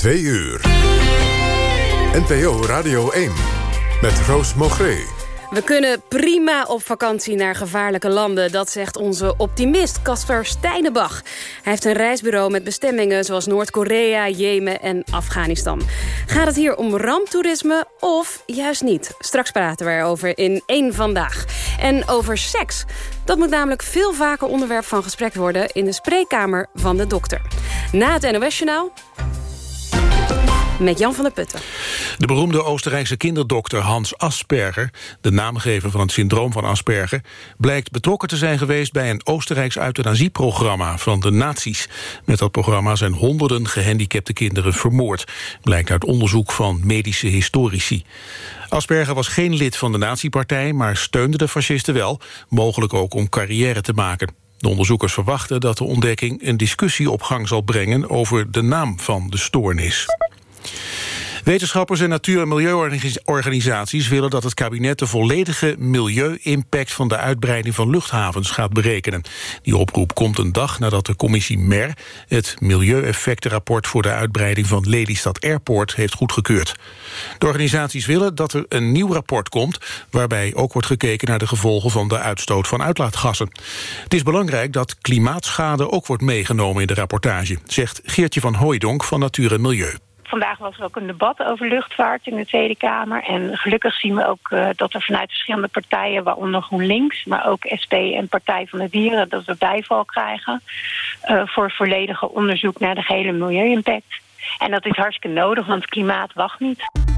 2 uur. NPO Radio 1 met Roos Mogree. We kunnen prima op vakantie naar gevaarlijke landen. Dat zegt onze optimist Casper Steinebach. Hij heeft een reisbureau met bestemmingen zoals Noord-Korea, Jemen en Afghanistan. Gaat het hier om ramptoerisme of juist niet? Straks praten we erover in één Vandaag. En over seks. Dat moet namelijk veel vaker onderwerp van gesprek worden... in de spreekkamer van de dokter. Na het NOS-journaal met Jan van der Putten. De beroemde Oostenrijkse kinderdokter Hans Asperger... de naamgever van het syndroom van Asperger... blijkt betrokken te zijn geweest bij een Oostenrijks euthanasieprogramma van de nazi's. Met dat programma zijn honderden gehandicapte kinderen vermoord. Blijkt uit onderzoek van medische historici. Asperger was geen lid van de nazi-partij, maar steunde de fascisten wel... mogelijk ook om carrière te maken. De onderzoekers verwachten dat de ontdekking een discussie op gang zal brengen over de naam van de stoornis. Wetenschappers en natuur- en milieuorganisaties willen dat het kabinet de volledige milieu-impact van de uitbreiding van luchthavens gaat berekenen. Die oproep komt een dag nadat de commissie MER het milieueffectenrapport voor de uitbreiding van Lelystad Airport heeft goedgekeurd. De organisaties willen dat er een nieuw rapport komt waarbij ook wordt gekeken naar de gevolgen van de uitstoot van uitlaatgassen. Het is belangrijk dat klimaatschade ook wordt meegenomen in de rapportage, zegt Geertje van Hooijdonk van Natuur en Milieu. Vandaag was er ook een debat over luchtvaart in de Tweede Kamer. En gelukkig zien we ook uh, dat er vanuit verschillende partijen... waaronder GroenLinks, maar ook SP en Partij van de Dieren... dat we bijval krijgen uh, voor volledige onderzoek naar de gehele milieu-impact. En dat is hartstikke nodig, want klimaat wacht niet.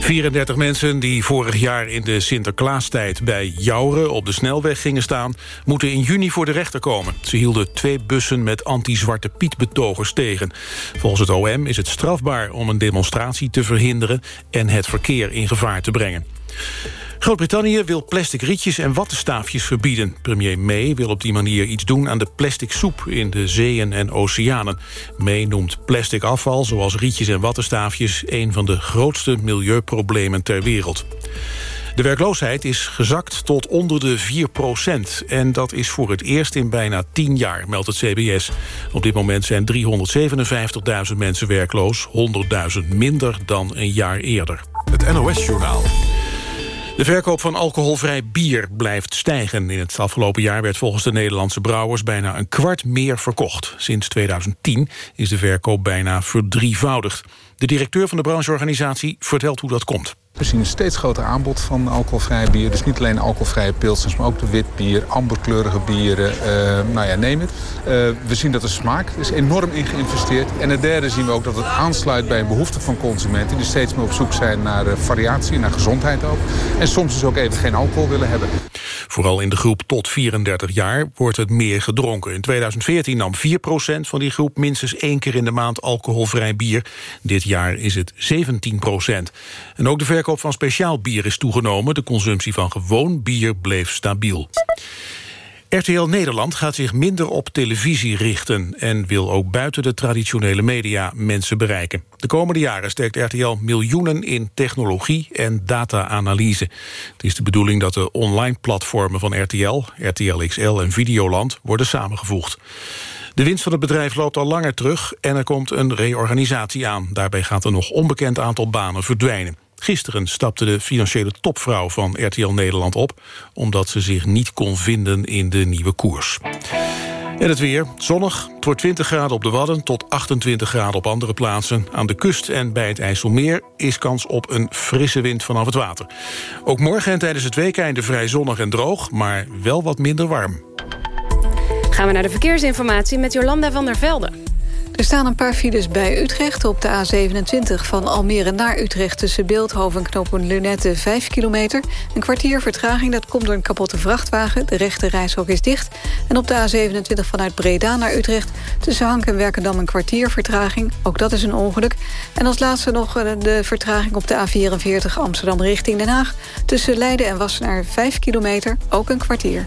34 mensen die vorig jaar in de Sinterklaastijd bij Jouren op de snelweg gingen staan, moeten in juni voor de rechter komen. Ze hielden twee bussen met anti-zwarte Piet betogers tegen. Volgens het OM is het strafbaar om een demonstratie te verhinderen en het verkeer in gevaar te brengen. Groot-Brittannië wil plastic rietjes en wattenstaafjes verbieden. Premier May wil op die manier iets doen aan de plastic soep in de zeeën en oceanen. May noemt plastic afval, zoals rietjes en wattenstaafjes... een van de grootste milieuproblemen ter wereld. De werkloosheid is gezakt tot onder de 4 procent. En dat is voor het eerst in bijna 10 jaar, meldt het CBS. Op dit moment zijn 357.000 mensen werkloos. 100.000 minder dan een jaar eerder. Het NOS-journaal. De verkoop van alcoholvrij bier blijft stijgen. In het afgelopen jaar werd volgens de Nederlandse brouwers... bijna een kwart meer verkocht. Sinds 2010 is de verkoop bijna verdrievoudigd. De directeur van de brancheorganisatie vertelt hoe dat komt. We zien een steeds groter aanbod van alcoholvrij bier. Dus niet alleen alcoholvrije pilsens, maar ook de witbier, amberkleurige bieren. Uh, nou ja, neem het. Uh, we zien dat de smaak is enorm in geïnvesteerd. En het derde zien we ook dat het aansluit bij een behoefte van consumenten... die steeds meer op zoek zijn naar uh, variatie, naar gezondheid ook. En soms dus ook even geen alcohol willen hebben. Vooral in de groep tot 34 jaar wordt het meer gedronken. In 2014 nam 4% van die groep minstens één keer in de maand alcoholvrij bier. Dit jaar is het 17% En ook de verkoop verkoop van speciaal bier is toegenomen. De consumptie van gewoon bier bleef stabiel. RTL Nederland gaat zich minder op televisie richten... en wil ook buiten de traditionele media mensen bereiken. De komende jaren steekt RTL miljoenen in technologie en data-analyse. Het is de bedoeling dat de online platformen van RTL... RTL XL en Videoland worden samengevoegd. De winst van het bedrijf loopt al langer terug en er komt een reorganisatie aan. Daarbij gaat een nog onbekend aantal banen verdwijnen. Gisteren stapte de financiële topvrouw van RTL Nederland op... omdat ze zich niet kon vinden in de nieuwe koers. En het weer, zonnig, het wordt 20 graden op de Wadden... tot 28 graden op andere plaatsen. Aan de kust en bij het IJsselmeer is kans op een frisse wind vanaf het water. Ook morgen en tijdens het weekende vrij zonnig en droog... maar wel wat minder warm. Gaan we naar de verkeersinformatie met Jolanda van der Velde. Er staan een paar files bij Utrecht op de A27 van Almere naar Utrecht... tussen Beeldhoven en knooppunt Lunette 5 kilometer. Een kwartier vertraging, dat komt door een kapotte vrachtwagen. De rechte reishok is dicht. En op de A27 vanuit Breda naar Utrecht... tussen Hank en Werkendam een kwartier vertraging. Ook dat is een ongeluk. En als laatste nog eh, de vertraging op de A44 Amsterdam richting Den Haag. Tussen Leiden en Wassenaar 5 kilometer, ook een kwartier.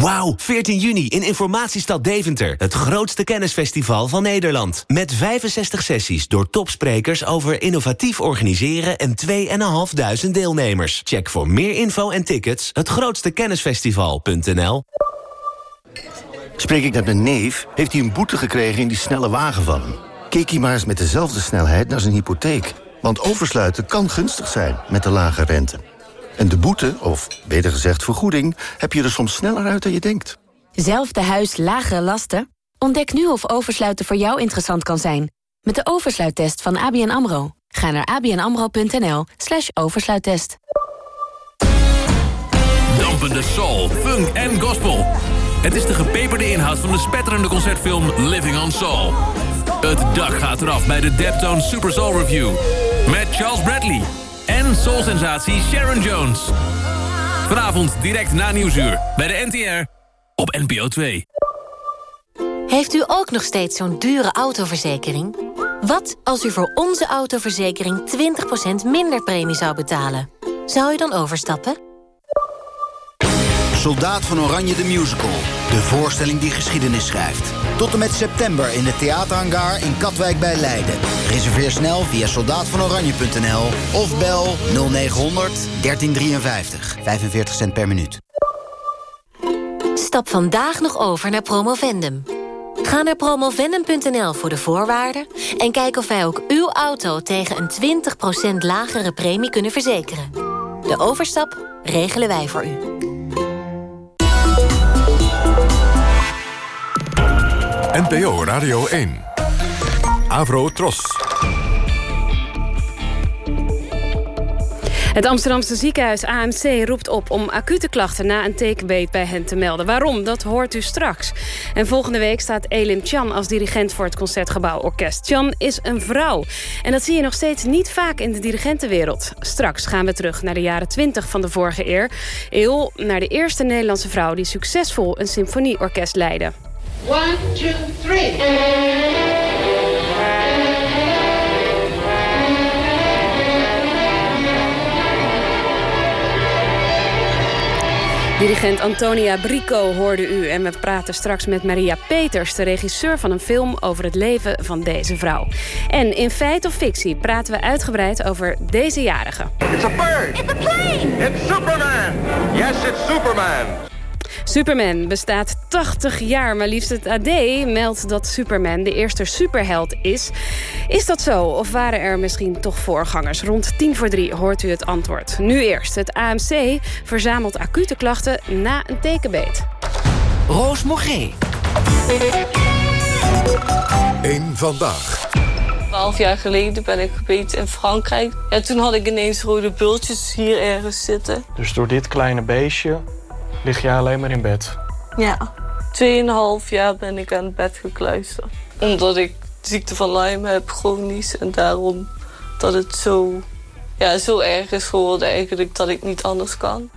Wauw, 14 juni in Informatiestad Deventer. Het grootste kennisfestival van Nederland. Met 65 sessies door topsprekers over innovatief organiseren... en 2.500 deelnemers. Check voor meer info en tickets hetgrootstekennisfestival.nl Spreek ik met mijn neef, heeft hij een boete gekregen in die snelle wagen van hem. Keek hij maar eens met dezelfde snelheid naar zijn hypotheek. Want oversluiten kan gunstig zijn met de lage rente. En de boete, of beter gezegd vergoeding, heb je er soms sneller uit dan je denkt. Zelfde huis, lagere lasten? Ontdek nu of oversluiten voor jou interessant kan zijn. Met de oversluittest van ABN AMRO. Ga naar abnamro.nl slash oversluittest. Dampende soul, funk en gospel. Het is de gepeperde inhoud van de spetterende concertfilm Living on Soul. Het dak gaat eraf bij de Deptone Super Soul Review. Met Charles Bradley en soul-sensatie Sharon Jones. Vanavond direct na Nieuwsuur bij de NTR op NPO 2. Heeft u ook nog steeds zo'n dure autoverzekering? Wat als u voor onze autoverzekering 20% minder premie zou betalen? Zou u dan overstappen? Soldaat van Oranje de Musical. De voorstelling die geschiedenis schrijft. Tot en met september in de theaterhangar in Katwijk bij Leiden. Reserveer snel via soldaatvanoranje.nl of bel 0900 1353. 45 cent per minuut. Stap vandaag nog over naar Promovendum. Ga naar promovendum.nl voor de voorwaarden... en kijk of wij ook uw auto tegen een 20% lagere premie kunnen verzekeren. De overstap regelen wij voor u. NPO Radio 1. Avro Tros. Het Amsterdamse ziekenhuis AMC roept op om acute klachten na een tekenbeet bij hen te melden. Waarom? Dat hoort u straks. En volgende week staat Elim Chan als dirigent voor het Concertgebouw Orkest. Chan is een vrouw. En dat zie je nog steeds niet vaak in de dirigentenwereld. Straks gaan we terug naar de jaren 20 van de vorige eeuw. naar de eerste Nederlandse vrouw die succesvol een symfonieorkest leidde. One, two, three. Dirigent Antonia Brico hoorde u en we praten straks met Maria Peters... de regisseur van een film over het leven van deze vrouw. En in feit of fictie praten we uitgebreid over deze jarige. It's a bird! It's a plane! It's Superman! Yes, it's Superman! Superman bestaat 80 jaar, maar liefst het AD meldt dat Superman de eerste superheld is. Is dat zo? Of waren er misschien toch voorgangers? Rond 10 voor 3 hoort u het antwoord. Nu eerst. Het AMC verzamelt acute klachten na een tekenbeet. Roos Morgé. Eén vandaag. Twaalf jaar geleden ben ik gebeten in Frankrijk. Ja, toen had ik ineens rode bultjes hier ergens zitten. Dus door dit kleine beestje lig je alleen maar in bed? Ja. Tweeënhalf jaar ben ik aan het bed gekluisterd. Omdat ik ziekte van Lyme heb, chronisch. En daarom dat het zo, ja, zo erg is geworden eigenlijk dat ik niet anders kan.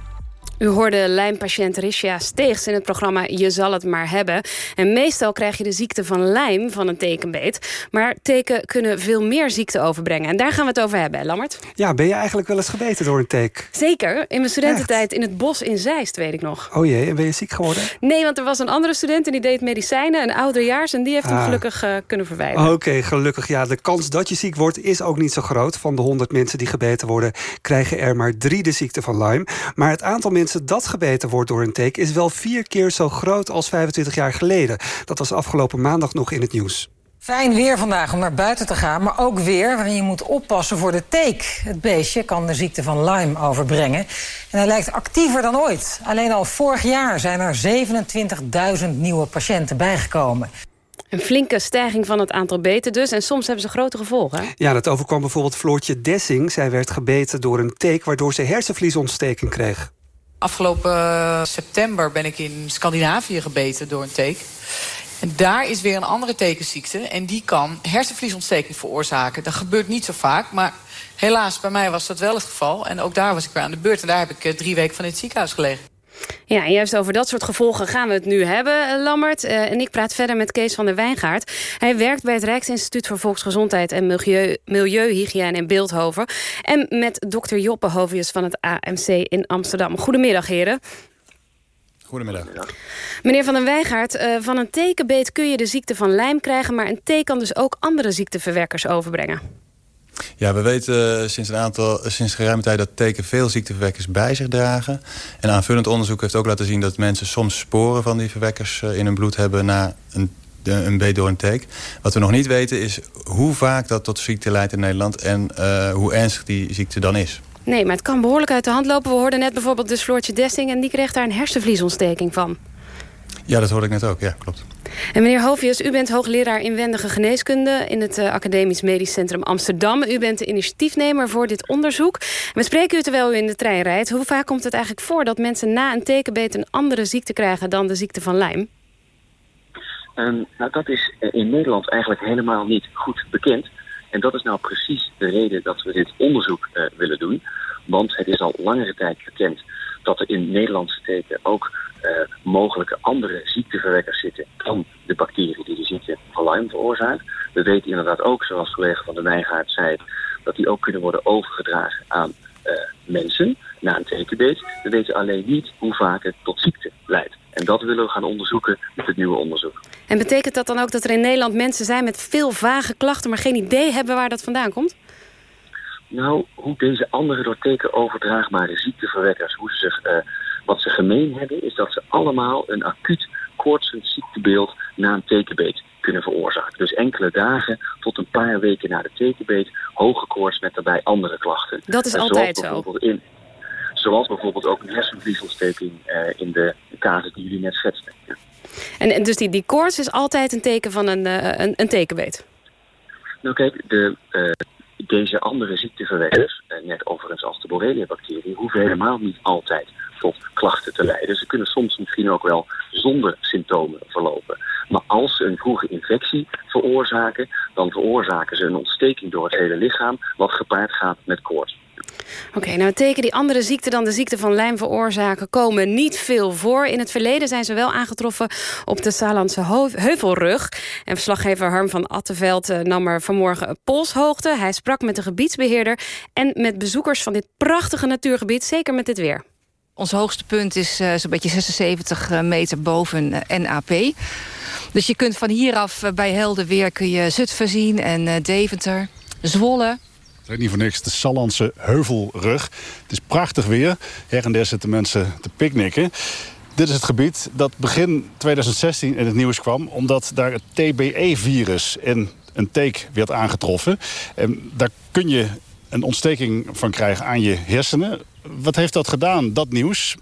U hoorde lijmpatiënt Risha Steegs in het programma Je zal het maar hebben. En meestal krijg je de ziekte van lijm van een tekenbeet. Maar teken kunnen veel meer ziekten overbrengen. En daar gaan we het over hebben, hè, Lammert? Ja, ben je eigenlijk wel eens gebeten door een teek? Zeker. In mijn studententijd in het bos in Zeist, weet ik nog. Oh jee, en ben je ziek geworden? Nee, want er was een andere student en die deed medicijnen, een ouderjaars... en die heeft hem Ah. gelukkig eh, kunnen verwijderen. Oké, gelukkig. Ja, de kans dat je ziek wordt is ook niet zo groot. Van de 100 mensen die gebeten worden, krijgen er maar drie de ziekte van Lyme. Maar het aantal mensen dat gebeten wordt door een teek... is wel vier keer zo groot als 25 jaar geleden. Dat was afgelopen maandag nog in het nieuws. Fijn weer vandaag om naar buiten te gaan, maar ook weer waarin je moet oppassen voor de teek. Het beestje kan de ziekte van Lyme overbrengen. En hij lijkt actiever dan ooit. Alleen al vorig jaar zijn er 27.000 nieuwe patiënten bijgekomen. Een flinke stijging van het aantal beten dus. En soms hebben ze grote gevolgen. Ja, dat overkwam bijvoorbeeld Floortje Dessing. Zij werd gebeten door een teek waardoor ze hersenvliesontsteking kreeg. Afgelopen eh, september ben ik in Scandinavië gebeten door een teek. En daar is weer een andere tekenziekte. En die kan hersenvliesontsteking veroorzaken. Dat gebeurt niet zo vaak, maar helaas, bij mij was dat wel het geval. En ook daar was ik weer aan de beurt. En daar heb ik eh, drie weken van in het ziekenhuis gelegen. Ja, juist over dat soort gevolgen gaan we het nu hebben, eh, Lammert. Uh, en ik praat verder met Kees van der Wijngaard. Hij werkt bij het Rijksinstituut voor Volksgezondheid... en Milieu, Milieuhygiëne in Beeldhoven. En met dokter Joppe Hovius van het AMC in Amsterdam. Goedemiddag, heren. Goedemiddag. Meneer Van den Wijngaard, uh, van een tekenbeet kun je de ziekte van lijm krijgen... maar een teken kan dus ook andere ziekteverwekkers overbrengen. Ja, we weten eh, sinds een aantal, sinds geruime tijd dat teken veel ziekteverwekkers bij zich dragen. En aanvullend onderzoek heeft ook laten zien dat mensen soms sporen van die verwekkers eh, in hun bloed hebben na een, een teek. Wat we nog niet weten is hoe vaak dat tot ziekte leidt in Nederland en uh, hoe ernstig die ziekte dan is. Nee, maar het kan behoorlijk uit de hand lopen. We hoorden net bijvoorbeeld dus Floortje Desting... en die kreeg daar een hersenvliesontsteking van. Ja, dat hoorde ik net ook. Ja, klopt. En meneer Hovius, u bent hoogleraar inwendige geneeskunde... in het uh, Academisch Medisch Centrum Amsterdam. U bent de initiatiefnemer voor dit onderzoek. We spreken u terwijl u in de trein rijdt. Hoe vaak komt het eigenlijk voor dat mensen na een tekenbeet... een andere ziekte krijgen dan de ziekte van Lyme? Um, nou, dat is in Nederland eigenlijk helemaal niet goed bekend. En dat is nou precies de reden dat we dit onderzoek uh, willen doen. Want het is al langere tijd bekend dat er in Nederlandse teken ook uh, mogelijke andere ziekteverwekkers zitten dan de bacterie die de ziekte van Lyme veroorzaakt. We weten inderdaad ook, zoals collega van de Wijngaard zei, dat die ook kunnen worden overgedragen aan uh, mensen na een tekenbeet. We weten alleen niet hoe vaak het tot ziekte leidt. En dat willen we gaan onderzoeken met het nieuwe onderzoek. En betekent dat dan ook dat er in Nederland mensen zijn met veel vage klachten... maar geen idee hebben waar dat vandaan komt? Nou, hoe deze andere door teken overdraagbare ziekteverwekkers... Hoe ze zich, uh, wat ze gemeen hebben, is dat ze allemaal een acuut koortsend ziektebeeld na een tekenbeet kunnen veroorzaken. Dus enkele dagen tot een paar weken na de tekenbeet... hoge koorts met daarbij andere klachten. Dat is En altijd zo. In, zoals bijvoorbeeld ook een hersenvliesontsteking uh, in de casus die jullie net schetsten. Ja. En, en dus die, die koorts is altijd een teken van een, uh, een, een tekenbeet? Nou kijk, de, uh, deze andere ziekteverwekkers, uh, net overigens als de Borrelia-bacterie, hoeven helemaal niet altijd tot klachten te leiden. Ze kunnen soms misschien ook wel zonder symptomen verlopen. Maar als ze een vroege infectie veroorzaken, dan veroorzaken ze een ontsteking door het hele lichaam, wat gepaard gaat met koorts. Oké, nou teken die andere ziekten dan de ziekte van lijm veroorzaken komen niet veel voor. In het verleden zijn ze wel aangetroffen op de Saarlandse heuvelrug. En verslaggever Harm van Attenveld uh, nam er vanmorgen een polshoogte. Hij sprak met de gebiedsbeheerder en met bezoekers van dit prachtige natuurgebied, zeker met dit weer. Ons hoogste punt is uh, zo'n beetje 76 meter boven NAP. Dus je kunt van hieraf bij helder weer kun je Zutphen zien en Deventer, Zwolle, het heet niet voor niks de Sallandse heuvelrug. Het is prachtig weer. Her en der zitten mensen te picknicken. Dit is het gebied dat begin 2016 in het nieuws kwam... omdat daar het TBE-virus in een teek werd aangetroffen. En daar kun je een ontsteking van krijgen aan je hersenen. Wat heeft dat gedaan, dat nieuws?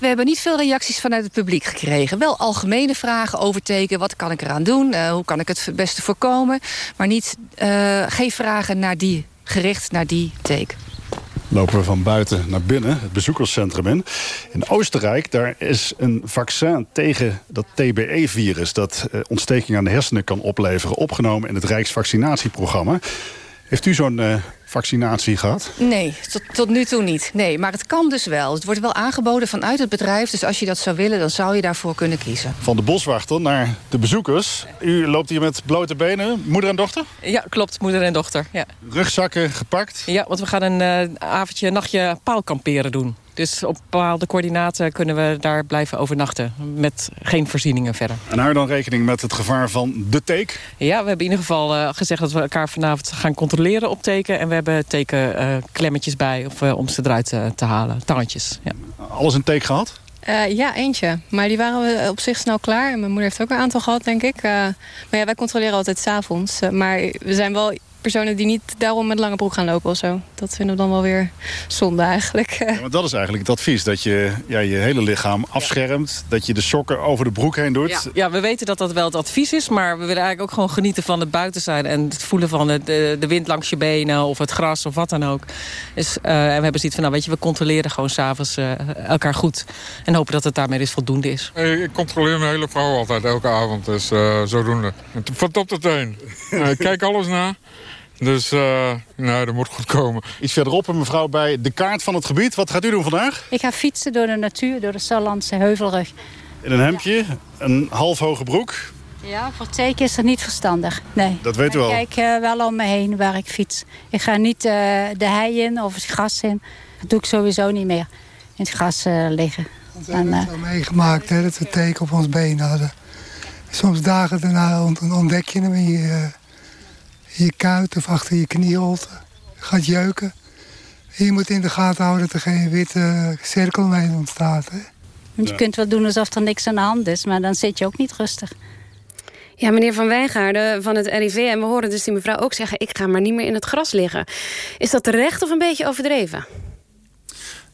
We hebben niet veel reacties vanuit het publiek gekregen. Wel algemene vragen over teken. Wat kan ik eraan doen? Uh, hoe kan ik het beste voorkomen? Maar niet, uh, geen vragen naar die, gericht naar die teken. Lopen we van buiten naar binnen, het bezoekerscentrum in. In Oostenrijk daar is een vaccin tegen dat TBE-virus... dat uh, ontsteking aan de hersenen kan opleveren... opgenomen in het Rijksvaccinatieprogramma. Heeft u zo'n uh, vaccinatie gehad? Nee, tot, tot nu toe niet. Nee, maar het kan dus wel. Het wordt wel aangeboden vanuit het bedrijf. Dus als je dat zou willen, dan zou je daarvoor kunnen kiezen. Van de boswachter naar de bezoekers. U loopt hier met blote benen. Moeder en dochter? Ja, klopt. Moeder en dochter. Ja. Rugzakken gepakt? Ja, want we gaan een uh, avondje, nachtje paalkamperen doen. Dus op bepaalde coördinaten kunnen we daar blijven overnachten. Met geen voorzieningen verder. En hou dan rekening met het gevaar van de teek? Ja, we hebben in ieder geval uh, gezegd dat we elkaar vanavond gaan controleren op teken. En we hebben tekenklemmetjes uh, bij of, uh, om ze eruit te halen. Tangetjes. Ja. Alles een teek gehad? Uh, ja, eentje. Maar die waren we op zich snel klaar. En mijn moeder heeft ook een aantal gehad, denk ik. Uh, maar ja, wij controleren altijd s'avonds. Uh, maar we zijn wel personen die niet daarom met lange broek gaan lopen of zo. Dat vinden we dan wel weer zonde eigenlijk. Ja, maar dat is eigenlijk het advies. Dat je ja, je hele lichaam afschermt. Dat je de sokken over de broek heen doet. Ja. ja, we weten dat dat wel het advies is. Maar we willen eigenlijk ook gewoon genieten van het buiten zijn. En het voelen van de, de, de wind langs je benen. Of het gras of wat dan ook. Dus, uh, en we hebben zoiets van, nou weet je, we controleren gewoon s'avonds uh, elkaar goed. En hopen dat het daarmee dus voldoende is. Ik controleer mijn hele vrouw altijd, elke avond. Dus uh, zodoende. Van top tot teen. ik kijk alles na. Dus uh, nou, dat moet goed komen. Iets verderop een mevrouw bij de kaart van het gebied. Wat gaat u doen vandaag? Ik ga fietsen door de natuur, door de Sallandse heuvelrug. In een hemdje, ja. een half hoge broek. Ja, voor teken is dat niet verstandig. Nee. Dat weet u wel. Ik kijk uh, wel om me heen waar ik fiets. Ik ga niet uh, de hei in of het gras in. Dat doe ik sowieso niet meer. In het gras liggen. Want we hebben het wel meegemaakt hè, dat we teken op ons been hadden. Soms dagen daarna ontdek je hem in je je kuit of achter je knieholte. gaat jeuken. je moet in de gaten houden dat er geen witte cirkel omheen ontstaat. Hè? Want je kunt wel doen alsof er niks aan de hand is, maar dan zit je ook niet rustig. Ja, meneer Van Wijngaarden van het RIV. En we horen dus die mevrouw ook zeggen... ik ga maar niet meer in het gras liggen. Is dat terecht of een beetje overdreven?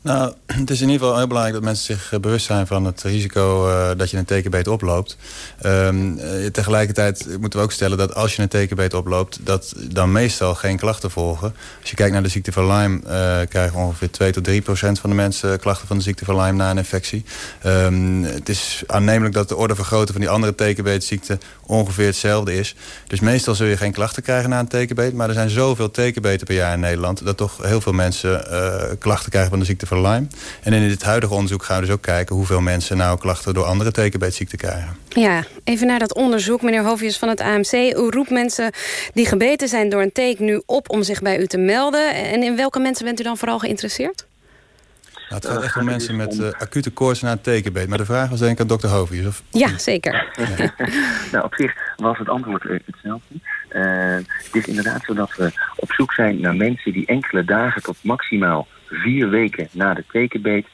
Nou, het is in ieder geval heel belangrijk dat mensen zich bewust zijn van het risico uh, dat je een tekenbeet oploopt. Um, tegelijkertijd moeten we ook stellen dat als je een tekenbeet oploopt, dat dan meestal geen klachten volgen. Als je kijkt naar de ziekte van Lyme, krijgen ongeveer 2 tot 3 procent van de mensen klachten van de ziekte van Lyme na een infectie. Um, het is aannemelijk dat de orde vergroten van die andere tekenbeetziekte ongeveer hetzelfde is. Dus meestal zul je geen klachten krijgen na een tekenbeet. Maar er zijn zoveel tekenbeten per jaar in Nederland... dat toch heel veel mensen klachten krijgen van de ziekte van Lyme. En in dit huidige onderzoek gaan we dus ook kijken... hoeveel mensen nou klachten door andere tekenbeetziekten krijgen. Ja, even naar dat onderzoek, meneer Hovius van het AMC. U roept mensen die gebeten zijn door een teken nu op om zich bij u te melden. En in welke mensen bent u dan vooral geïnteresseerd? Nou, het gaat echt om mensen met uh, acute koorts na een tekenbeet. Maar de vraag was denk ik aan dokter Hovius. Of... Ja, zeker. Ja. nou, op zich was het antwoord hetzelfde. Uh, het is inderdaad zo dat we op zoek zijn naar mensen die enkele dagen tot maximaal vier weken na de tekenbeet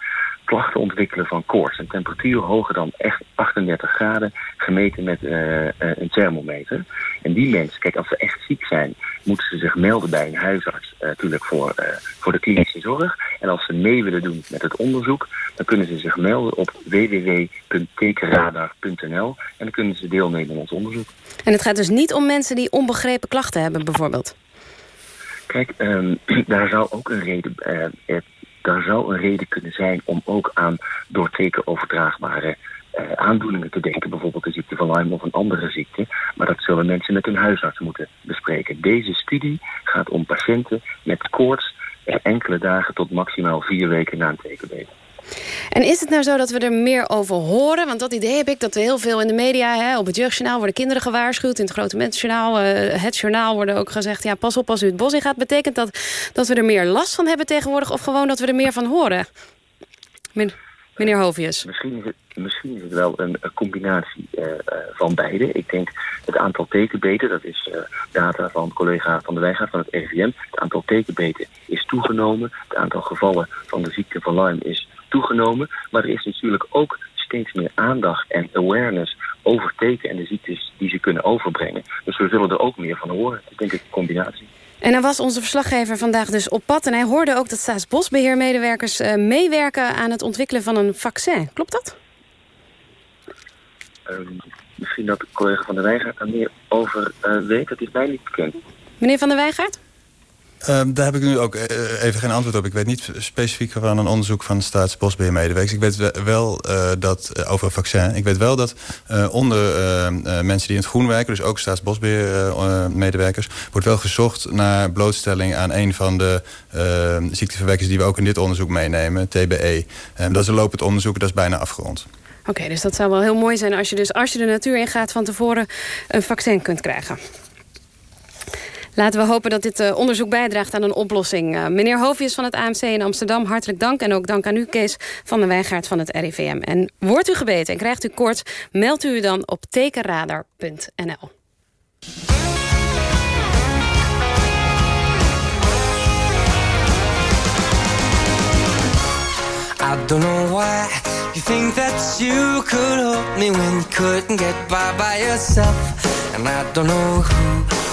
klachten ontwikkelen van koorts. Een temperatuur hoger dan echt 38 graden, gemeten met uh, een thermometer. En die mensen, kijk, als ze echt ziek zijn, moeten ze zich melden bij een huisarts, uh, natuurlijk voor, uh, voor de klinische zorg. En als ze mee willen doen met het onderzoek, dan kunnen ze zich melden op www.tekenradar.nl en dan kunnen ze deelnemen aan ons onderzoek. En het gaat dus niet om mensen die onbegrepen klachten hebben, bijvoorbeeld? Kijk, um, daar zou ook een reden, uh, daar zou een reden kunnen zijn om ook aan door teken overdraagbare uh, aandoeningen te denken. Bijvoorbeeld de ziekte van Lyme of een andere ziekte. Maar dat zullen mensen met hun huisarts moeten bespreken. Deze studie gaat om patiënten met koorts enkele dagen tot maximaal vier weken na een tekenbeet. En is het nou zo dat we er meer over horen? Want dat idee heb ik dat we heel veel in de media... Hè, op het jeugdjournaal worden kinderen gewaarschuwd. In het grote mensenjournaal, uh, het journaal worden ook gezegd... ja, pas op als u het bos in gaat. Betekent dat dat we er meer last van hebben tegenwoordig... of gewoon dat we er meer van horen? Men, meneer Hovius. Misschien is het, misschien wel een, combinatie uh, uh, van beide. Ik denk het aantal tekenbeten... dat is data van collega Van de Wijngaard van het RIVM... het aantal tekenbeten is toegenomen. Het aantal gevallen van de ziekte van Lyme is toegenomen. Maar er is natuurlijk ook steeds meer aandacht en awareness over teken en de ziektes die ze kunnen overbrengen. Dus we zullen er ook meer van horen. Dat is denk ik een combinatie. En dan was onze verslaggever vandaag dus op pad... en hij hoorde ook dat staatsbosbeheermedewerkers uh, meewerken... aan het ontwikkelen van een vaccin. Klopt dat? Um, misschien dat de collega van de Wijngaard daar meer over uh, weet. Dat is mij niet bekend. Meneer van der Wijngaard? Um, daar heb ik nu ook even geen antwoord op. Ik weet niet specifiek van een onderzoek van de staatsbosbeheermedewerkers. Ik weet wel uh, dat, uh, over een vaccin. Ik weet wel dat onder mensen die in het groen werken... dus ook staatsbosbeheermedewerkers... wordt wel gezocht naar blootstelling aan een van de ziekteverwekkers... die we ook in dit onderzoek meenemen, TBE. Um, dat is een lopend onderzoek, dat is bijna afgerond. Oké, dus dat zou wel heel mooi zijn als je, dus, als je de natuur ingaat... van tevoren een vaccin kunt krijgen. Laten we hopen dat dit uh, onderzoek bijdraagt aan een oplossing. Uh, meneer Hovius van het AMC in Amsterdam, hartelijk dank. En ook dank aan u, Kees van de Wijngaard van het RIVM. En wordt u gebeten en krijgt u kort, meldt u dan op tekenradar.nl. Why you think that you could help me get by by yourself. And I don't know who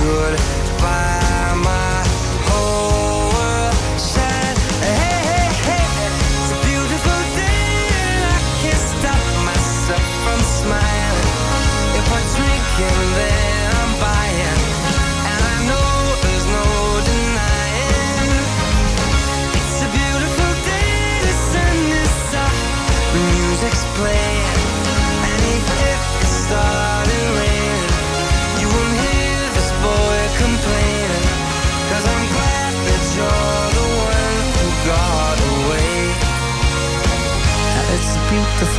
good.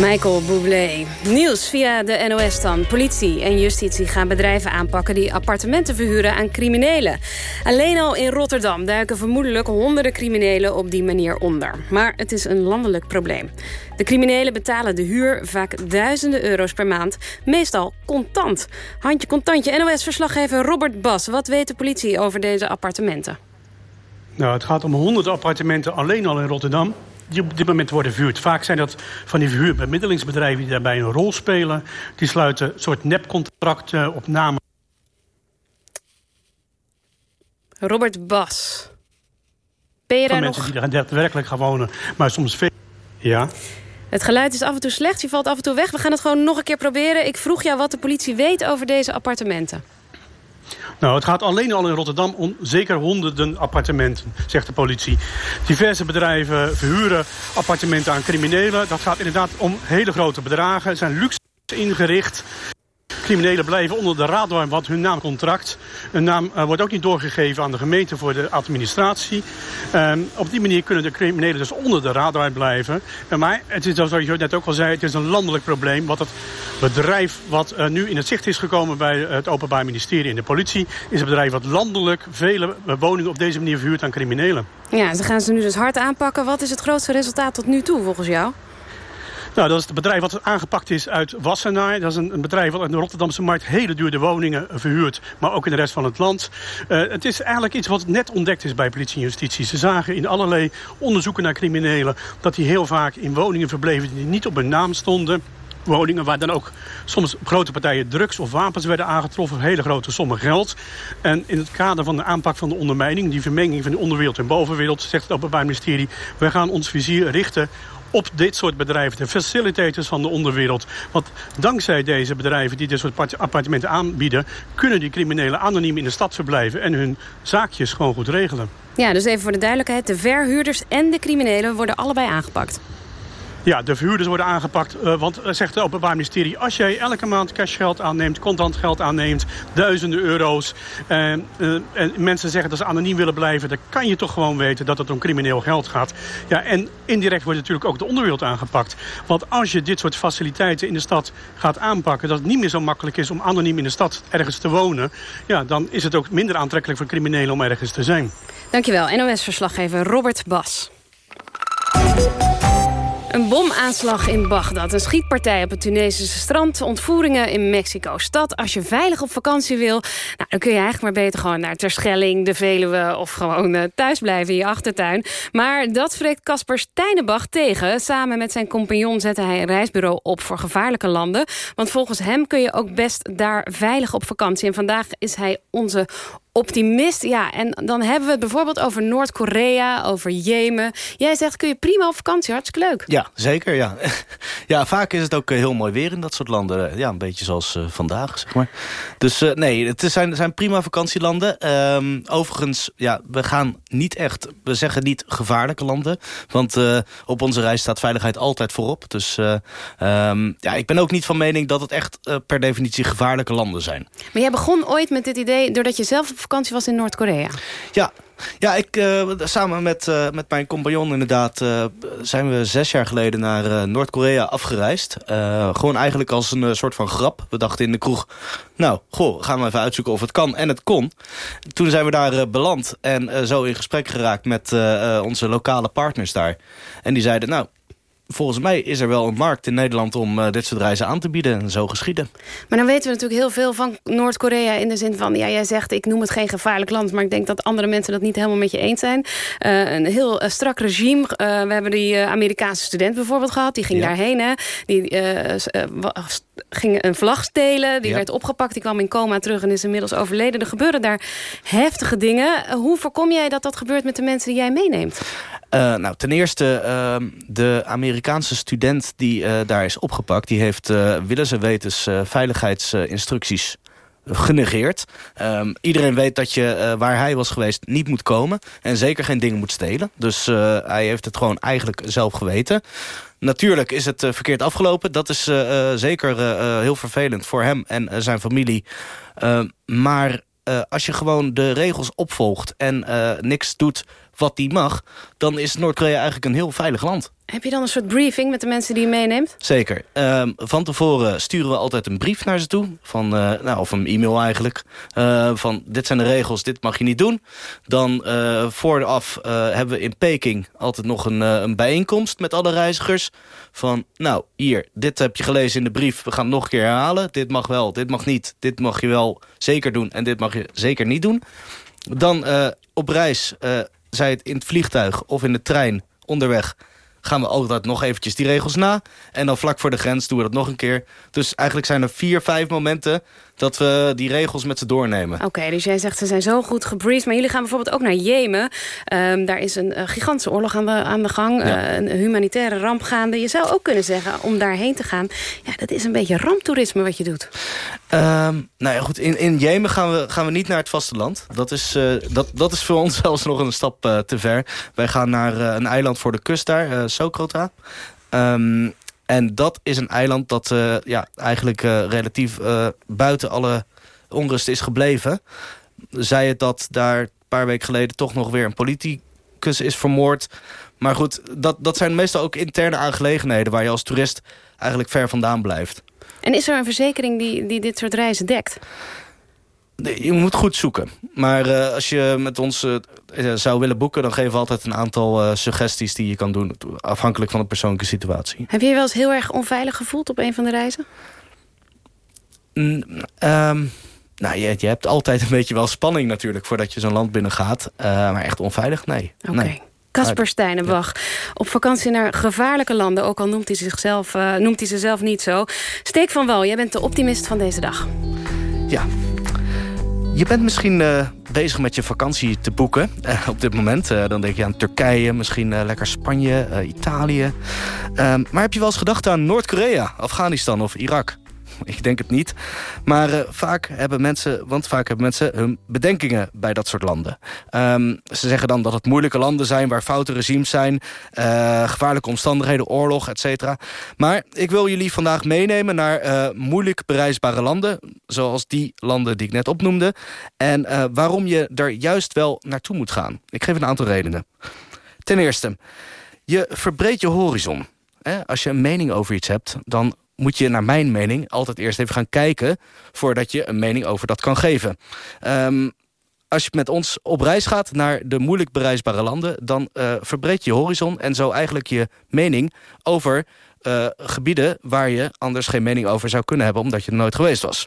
Michael Bublé. Nieuws via de NOS dan. Politie en justitie gaan bedrijven aanpakken... die appartementen verhuren aan criminelen. Alleen al in Rotterdam duiken vermoedelijk honderden criminelen op die manier onder. Maar het is een landelijk probleem. De criminelen betalen de huur vaak duizenden euro's per maand. Meestal contant. Handje contantje. NOS-verslaggever Robert Bas. Wat weet de politie over deze appartementen? Nou, het gaat om honderden appartementen alleen al in Rotterdam die op dit moment worden verhuurd. Vaak zijn dat van die verhuurbemiddelingsbedrijven die daarbij een rol spelen. Die sluiten een soort nepcontracten op naam. Robert Bas. Ben je van daar mensen nog? die er daadwerkelijk gaan wonen. Maar soms veel. Ja. Het geluid is af en toe slecht, je valt af en toe weg. We gaan het gewoon nog een keer proberen. Ik vroeg jou wat de politie weet over deze appartementen. Nou, het gaat alleen al in Rotterdam om zeker honderden appartementen, zegt de politie. Diverse bedrijven verhuren appartementen aan criminelen. Dat gaat inderdaad om hele grote bedragen. Het zijn luxe ingericht. Criminelen blijven onder de radar, want hun naamcontract. Hun naam uh, wordt ook niet doorgegeven aan de gemeente voor de administratie. Um, op die manier kunnen de criminelen dus onder de radar blijven. Uh, maar het is, zoals je net ook al zei, het is een landelijk probleem. Want het bedrijf wat uh, nu in het zicht is gekomen bij het Openbaar Ministerie en de politie... is een bedrijf wat landelijk vele woningen op deze manier verhuurt aan criminelen. Ja, ze gaan ze nu dus hard aanpakken. Wat is het grootste resultaat tot nu toe volgens jou? Nou, dat is het bedrijf wat aangepakt is uit Wassenaar. Dat is een, een bedrijf wat in de Rotterdamse markt hele dure woningen verhuurt. Maar ook in de rest van het land. Uh, het is eigenlijk iets wat net ontdekt is bij politie en justitie. Ze zagen in allerlei onderzoeken naar criminelen... dat die heel vaak in woningen verbleven die niet op hun naam stonden woningen waar dan ook soms grote partijen drugs of wapens werden aangetroffen. Hele grote sommen geld. En in het kader van de aanpak van de ondermijning, die vermenging van de onderwereld en bovenwereld, zegt het Openbaar Ministerie, wij gaan ons vizier richten op dit soort bedrijven, de facilitators van de onderwereld. Want dankzij deze bedrijven die dit soort appartementen aanbieden... kunnen die criminelen anoniem in de stad verblijven... en hun zaakjes gewoon goed regelen. Ja, dus even voor de duidelijkheid. De verhuurders en de criminelen worden allebei aangepakt. Ja, de verhuurders worden aangepakt. Uh, want uh, zegt het Openbaar Ministerie... als jij elke maand cashgeld aanneemt, contant geld aanneemt... duizenden euro's... Uh, en mensen zeggen dat ze anoniem willen blijven... dan kan je toch gewoon weten dat het om crimineel geld gaat. Ja, en indirect wordt natuurlijk ook de onderwereld aangepakt. Want als je dit soort faciliteiten in de stad gaat aanpakken... dat het niet meer zo makkelijk is om anoniem in de stad ergens te wonen... ja, dan is het ook minder aantrekkelijk voor criminelen om ergens te zijn. Dankjewel, NOS-verslaggever Robert Bas. Een bomaanslag in Bagdad, een schietpartij op het Tunesische strand... ontvoeringen in Mexico-stad. Als je veilig op vakantie wil, nou, dan kun je eigenlijk maar beter... gewoon naar Terschelling, de Veluwe of gewoon uh, thuis blijven in je achtertuin. Maar dat spreekt Casper Steinebach tegen. Samen met zijn compagnon zette hij een reisbureau op voor gevaarlijke landen. Want volgens hem kun je ook best daar veilig op vakantie. En vandaag is hij onze optimist. Ja, en dan hebben we het bijvoorbeeld over Noord-Korea, over Jemen. Jij zegt, kun je prima op vakantie, hartstikke leuk. Ja, zeker, ja. ja, vaak is het ook eh, heel mooi weer in dat soort landen. Ja, een beetje zoals uh, vandaag, zeg maar. Dus uh, nee, het zijn, zijn prima vakantielanden. Um, overigens, ja, we gaan niet echt, we zeggen niet gevaarlijke landen. Want uh, op onze reis staat veiligheid altijd voorop. Dus um, ja, ik ben ook niet van mening dat het echt per definitie gevaarlijke landen zijn. Maar jij begon ooit met dit idee doordat je zelf vakantie was in Noord-Korea. Ja, ja, ik, uh, samen met, uh, met mijn compagnon inderdaad... Uh, zijn we zes jaar geleden naar Noord-Korea afgereisd. gewoon eigenlijk als een soort van grap. We dachten in de kroeg... nou, goh, gaan we even uitzoeken of het kan. En het kon. Toen zijn we daar beland en zo in gesprek geraakt... met onze lokale partners daar. En die zeiden, nou, volgens mij is er wel een markt in Nederland om uh, dit soort reizen aan te bieden. En zo geschieden. Maar dan weten we natuurlijk heel veel van Noord-Korea... in de zin van, ja, jij zegt, ik noem het geen gevaarlijk land... maar ik denk dat andere mensen dat niet helemaal met je eens zijn. Uh, een heel uh, strak regime. we hebben die Amerikaanse student bijvoorbeeld gehad. Die ging ja. daarheen, hè. Die ging een vlag stelen. Die ja. werd opgepakt, die kwam in coma terug... en is inmiddels overleden. Er gebeuren daar heftige dingen. Hoe voorkom jij dat dat gebeurt met de mensen die jij meeneemt? nou, ten eerste, ehm, de Amerikaanse student die uh, daar is opgepakt... die heeft uh, willens en wetens uh, veiligheidsinstructies genegeerd. Um, iedereen weet dat je waar hij was geweest niet moet komen. En zeker geen dingen moet stelen. Dus hij heeft het gewoon eigenlijk zelf geweten. Natuurlijk is het verkeerd afgelopen. Dat is zeker heel vervelend voor hem en zijn familie. Ehm, maar als je gewoon de regels opvolgt en niks doet wat die mag... dan is Noord-Korea eigenlijk een heel veilig land. Heb je dan een soort briefing met de mensen die je meeneemt? Zeker. Um, van tevoren sturen we altijd een brief naar ze toe. Van, uh, nou, of een e-mail eigenlijk. Uh, van dit zijn de regels, dit mag je niet doen. Dan uh, vooraf hebben we in Peking altijd nog een, een bijeenkomst met alle reizigers. Van, nou, hier, dit heb je gelezen in de brief. We gaan het nog een keer herhalen. Dit mag wel, dit mag niet. Dit mag je wel zeker doen en dit mag je zeker niet doen. Dan op reis zij het in het vliegtuig of in de trein onderweg gaan we altijd nog eventjes die regels na. En dan vlak voor de grens doen we dat nog een keer. Dus eigenlijk zijn er vier, vijf momenten dat we die regels met ze doornemen. Oké, dus jij zegt ze zijn zo goed gebriefd. Maar jullie gaan bijvoorbeeld ook naar Jemen. Um, daar is een uh, gigantische oorlog aan de, aan de gang. Ja. Uh, een humanitaire ramp gaande. Je zou ook kunnen zeggen, om daarheen te gaan... ja, dat is een beetje ramptoerisme wat je doet. Um, nou ja, goed. In, in Jemen gaan we, gaan we niet naar het vasteland. Dat is, uh, dat, dat is voor ons zelfs nog een stap te ver. Wij gaan naar een eiland voor de kust daar, Sokrota. Um, en dat is een eiland dat uh, ja, eigenlijk uh, relatief uh, buiten alle onrust is gebleven. Zij het dat daar een paar weken geleden toch nog weer een politicus is vermoord. Maar goed, dat, dat zijn meestal ook interne aangelegenheden... waar je als toerist eigenlijk ver vandaan blijft. En is er een verzekering die, die dit soort reizen dekt? Je moet goed zoeken. Maar uh, als je met ons uh, zou willen boeken... dan geven we altijd een aantal uh, suggesties die je kan doen... afhankelijk van de persoonlijke situatie. Heb je je wel eens heel erg onveilig gevoeld op een van de reizen? Mm, um, nou, je, je, hebt altijd een beetje wel spanning natuurlijk... voordat je zo'n land binnen gaat. maar echt onveilig, nee. Oké. Okay. Casper Steinenbach. Op vakantie naar gevaarlijke landen, ook al noemt hij, zichzelf, noemt hij zichzelf niet zo. Steek van Wal, jij bent de optimist van deze dag. Ja, je bent misschien uh, bezig met je vakantie te boeken eh, op dit moment... Eh, dan denk je aan Turkije, misschien eh, lekker Spanje, eh, Italië. Ehm, maar heb je wel eens gedacht aan Noord-Korea, Afghanistan of Irak? Ik denk het niet. Maar eh, vaak hebben mensen, want vaak hebben mensen hun bedenkingen bij dat soort landen. Ehm, ze zeggen dan dat het moeilijke landen zijn waar foute regimes zijn, eh, gevaarlijke omstandigheden, oorlog, et cetera. Maar ik wil jullie vandaag meenemen naar eh, moeilijk bereisbare landen, zoals die landen die ik net opnoemde, en waarom je er juist wel naartoe moet gaan. Ik geef een aantal redenen. Ten eerste, je verbreedt je horizon. Als je een mening over iets hebt, dan moet je naar mijn mening altijd eerst even gaan kijken... voordat je een mening over dat kan geven. Ehm, als je met ons op reis gaat naar de moeilijk bereisbare landen... dan uh, verbreed je horizon en zo eigenlijk je mening over uh, gebieden... waar je anders geen mening over zou kunnen hebben... omdat je er nooit geweest was.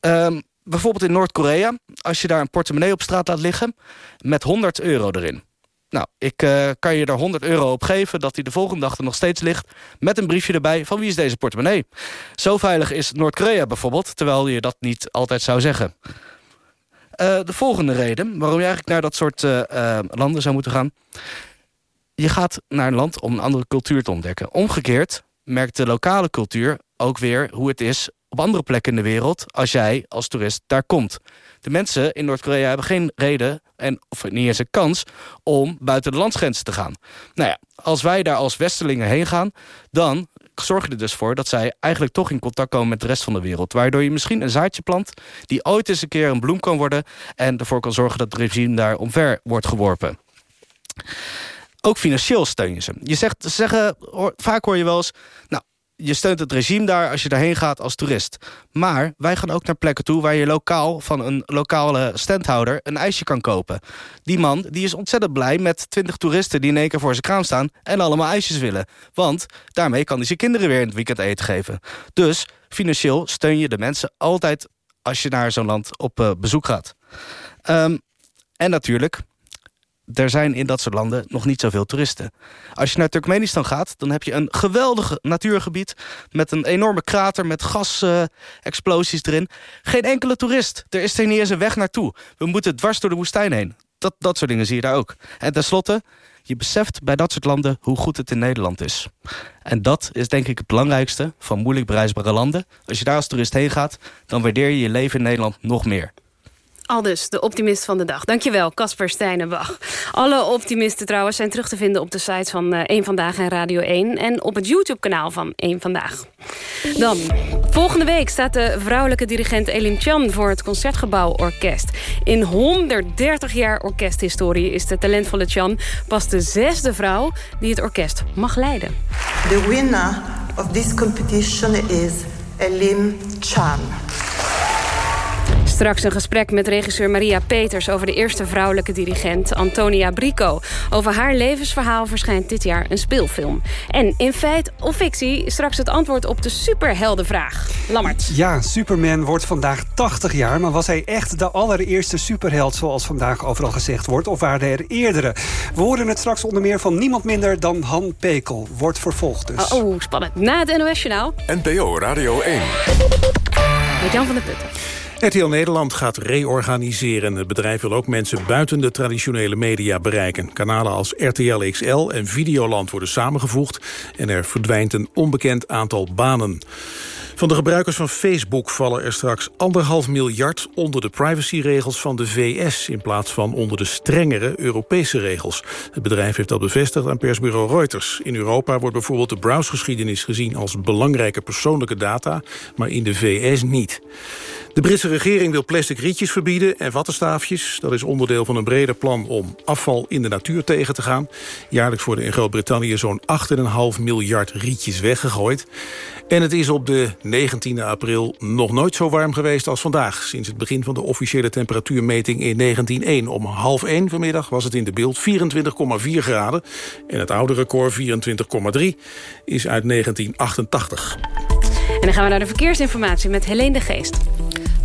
Um, bijvoorbeeld in Noord-Korea, als je daar een portemonnee op straat laat liggen... met 100 euro erin. Nou, ik uh, kan je er 100 euro op geven dat hij de volgende dag er nog steeds ligt... met een briefje erbij van wie is deze portemonnee. Zo veilig is Noord-Korea bijvoorbeeld, terwijl je dat niet altijd zou zeggen. Uh, de volgende reden waarom je eigenlijk naar dat soort uh, landen zou moeten gaan... je gaat naar een land om een andere cultuur te ontdekken. Omgekeerd merkt de lokale cultuur ook weer hoe het is op andere plekken in de wereld... als jij als toerist daar komt. De mensen in Noord-Korea hebben geen reden, en, of niet eens een kans... om buiten de landsgrenzen te gaan. Nou ja, als wij daar als Westerlingen heen gaan... dan zorg je er dus voor dat zij eigenlijk toch in contact komen met de rest van de wereld. Waardoor je misschien een zaadje plant die ooit eens een keer een bloem kan worden... en ervoor kan zorgen dat het regime daar omver wordt geworpen. Ook financieel steun je ze. Je zegt, ze zeggen, vaak hoor je wel eens... nou, je steunt het regime daar als je daarheen gaat als toerist. Maar wij gaan ook naar plekken toe waar je lokaal van een lokale standhouder een ijsje kan kopen. Die man die is ontzettend blij met 20 toeristen die in één keer voor zijn kraam staan en allemaal ijsjes willen. Want daarmee kan hij zijn kinderen weer in het weekend eten geven. Dus financieel steun je de mensen altijd als je naar zo'n land op uh, bezoek gaat. Um, en natuurlijk, er zijn in dat soort landen nog niet zoveel toeristen. Als je naar Turkmenistan gaat, dan heb je een geweldig natuurgebied... met een enorme krater met gasexplosies uh, erin. Geen enkele toerist. Er is er niet eens een weg naartoe. We moeten dwars door de woestijn heen. Dat, dat soort dingen zie je daar ook. En tenslotte, je beseft bij dat soort landen hoe goed het in Nederland is. En dat is denk ik het belangrijkste van moeilijk bereisbare landen. Als je daar als toerist heen gaat, dan waardeer je je leven in Nederland nog meer. Aldus, de optimist van de dag. Dankjewel, Casper Steinenbach. Alle optimisten trouwens zijn terug te vinden op de sites van uh, 1 Vandaag en Radio 1... en op het YouTube-kanaal van 1 Vandaag. Dan, volgende week staat de vrouwelijke dirigent Elim Chan... voor het Concertgebouw Orkest. In 130 jaar orkesthistorie is de talentvolle Chan... pas de zesde vrouw die het orkest mag leiden. The winner of this competition is Elim Chan. Straks een gesprek met regisseur Maria Peters... over de eerste vrouwelijke dirigent Antonia Brico. Over haar levensverhaal verschijnt dit jaar een speelfilm. En in feit of fictie straks het antwoord op de superheldenvraag. Lammert. Ja, Superman wordt vandaag 80 jaar... maar was hij echt de allereerste superheld... zoals vandaag overal gezegd wordt, of waren er eerdere? We horen het straks onder meer van niemand minder dan Han Pekel. Wordt vervolgd dus. Oh, oh spannend. Na het NOS-journaal. NPO Radio 1. Met Jan van der Putten. RTL Nederland gaat reorganiseren. Het bedrijf wil ook mensen buiten de traditionele media bereiken. Kanalen als RTL XL en Videoland worden samengevoegd... en er verdwijnt een onbekend aantal banen. Van de gebruikers van Facebook vallen er straks anderhalf miljard onder de privacyregels van de VS... in plaats van onder de strengere Europese regels. Het bedrijf heeft dat bevestigd aan persbureau Reuters. In Europa wordt bijvoorbeeld de browsgeschiedenis gezien als belangrijke persoonlijke data... maar in de VS niet. De Britse regering wil plastic rietjes verbieden en wattenstaafjes. Dat is onderdeel van een breder plan om afval in de natuur tegen te gaan. Jaarlijks worden in Groot-Brittannië zo'n 8,5 miljard rietjes weggegooid. En het is op de 19e april nog nooit zo warm geweest als vandaag. Sinds het begin van de officiële temperatuurmeting in 1901. Om half 1 vanmiddag was het in de beeld 24,4 graden. En het oude record 24,3 is uit 1988. En dan gaan we naar de verkeersinformatie met Helene de Geest.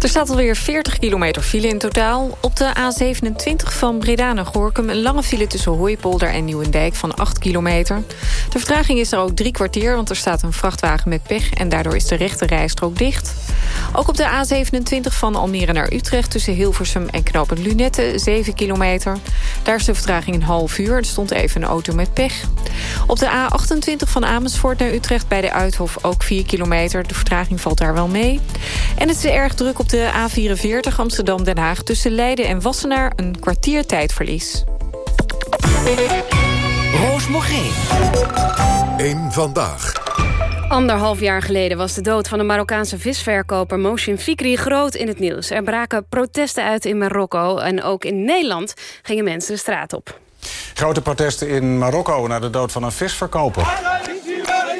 Er staat alweer 40 kilometer file in totaal. Op de A27 van Breda naar Gorkum... een lange file tussen Hooipolder en Nieuwendijk van 8 kilometer. De vertraging is er ook drie kwartier... want er staat een vrachtwagen met pech... en daardoor is de rechte rijstrook dicht. Ook op de A27 van Almere naar Utrecht... tussen Hilversum en Knopen Lunette, 7 kilometer. Daar is de vertraging een half uur. Er stond even een auto met pech. Op de A28 van Amersfoort naar Utrecht... bij de Uithof ook 4 kilometer. De vertraging valt daar wel mee. En het is erg druk op de A44 Amsterdam-Den Haag... tussen Leiden en Wassenaar een kwartier tijdverlies. Roos Morgeen. Eén vandaag. Anderhalf jaar geleden was de dood van de Marokkaanse visverkoper Moshin Fikri groot in het nieuws. Er braken protesten uit in Marokko en ook in Nederland gingen mensen de straat op. Grote protesten in Marokko na de dood van een visverkoper.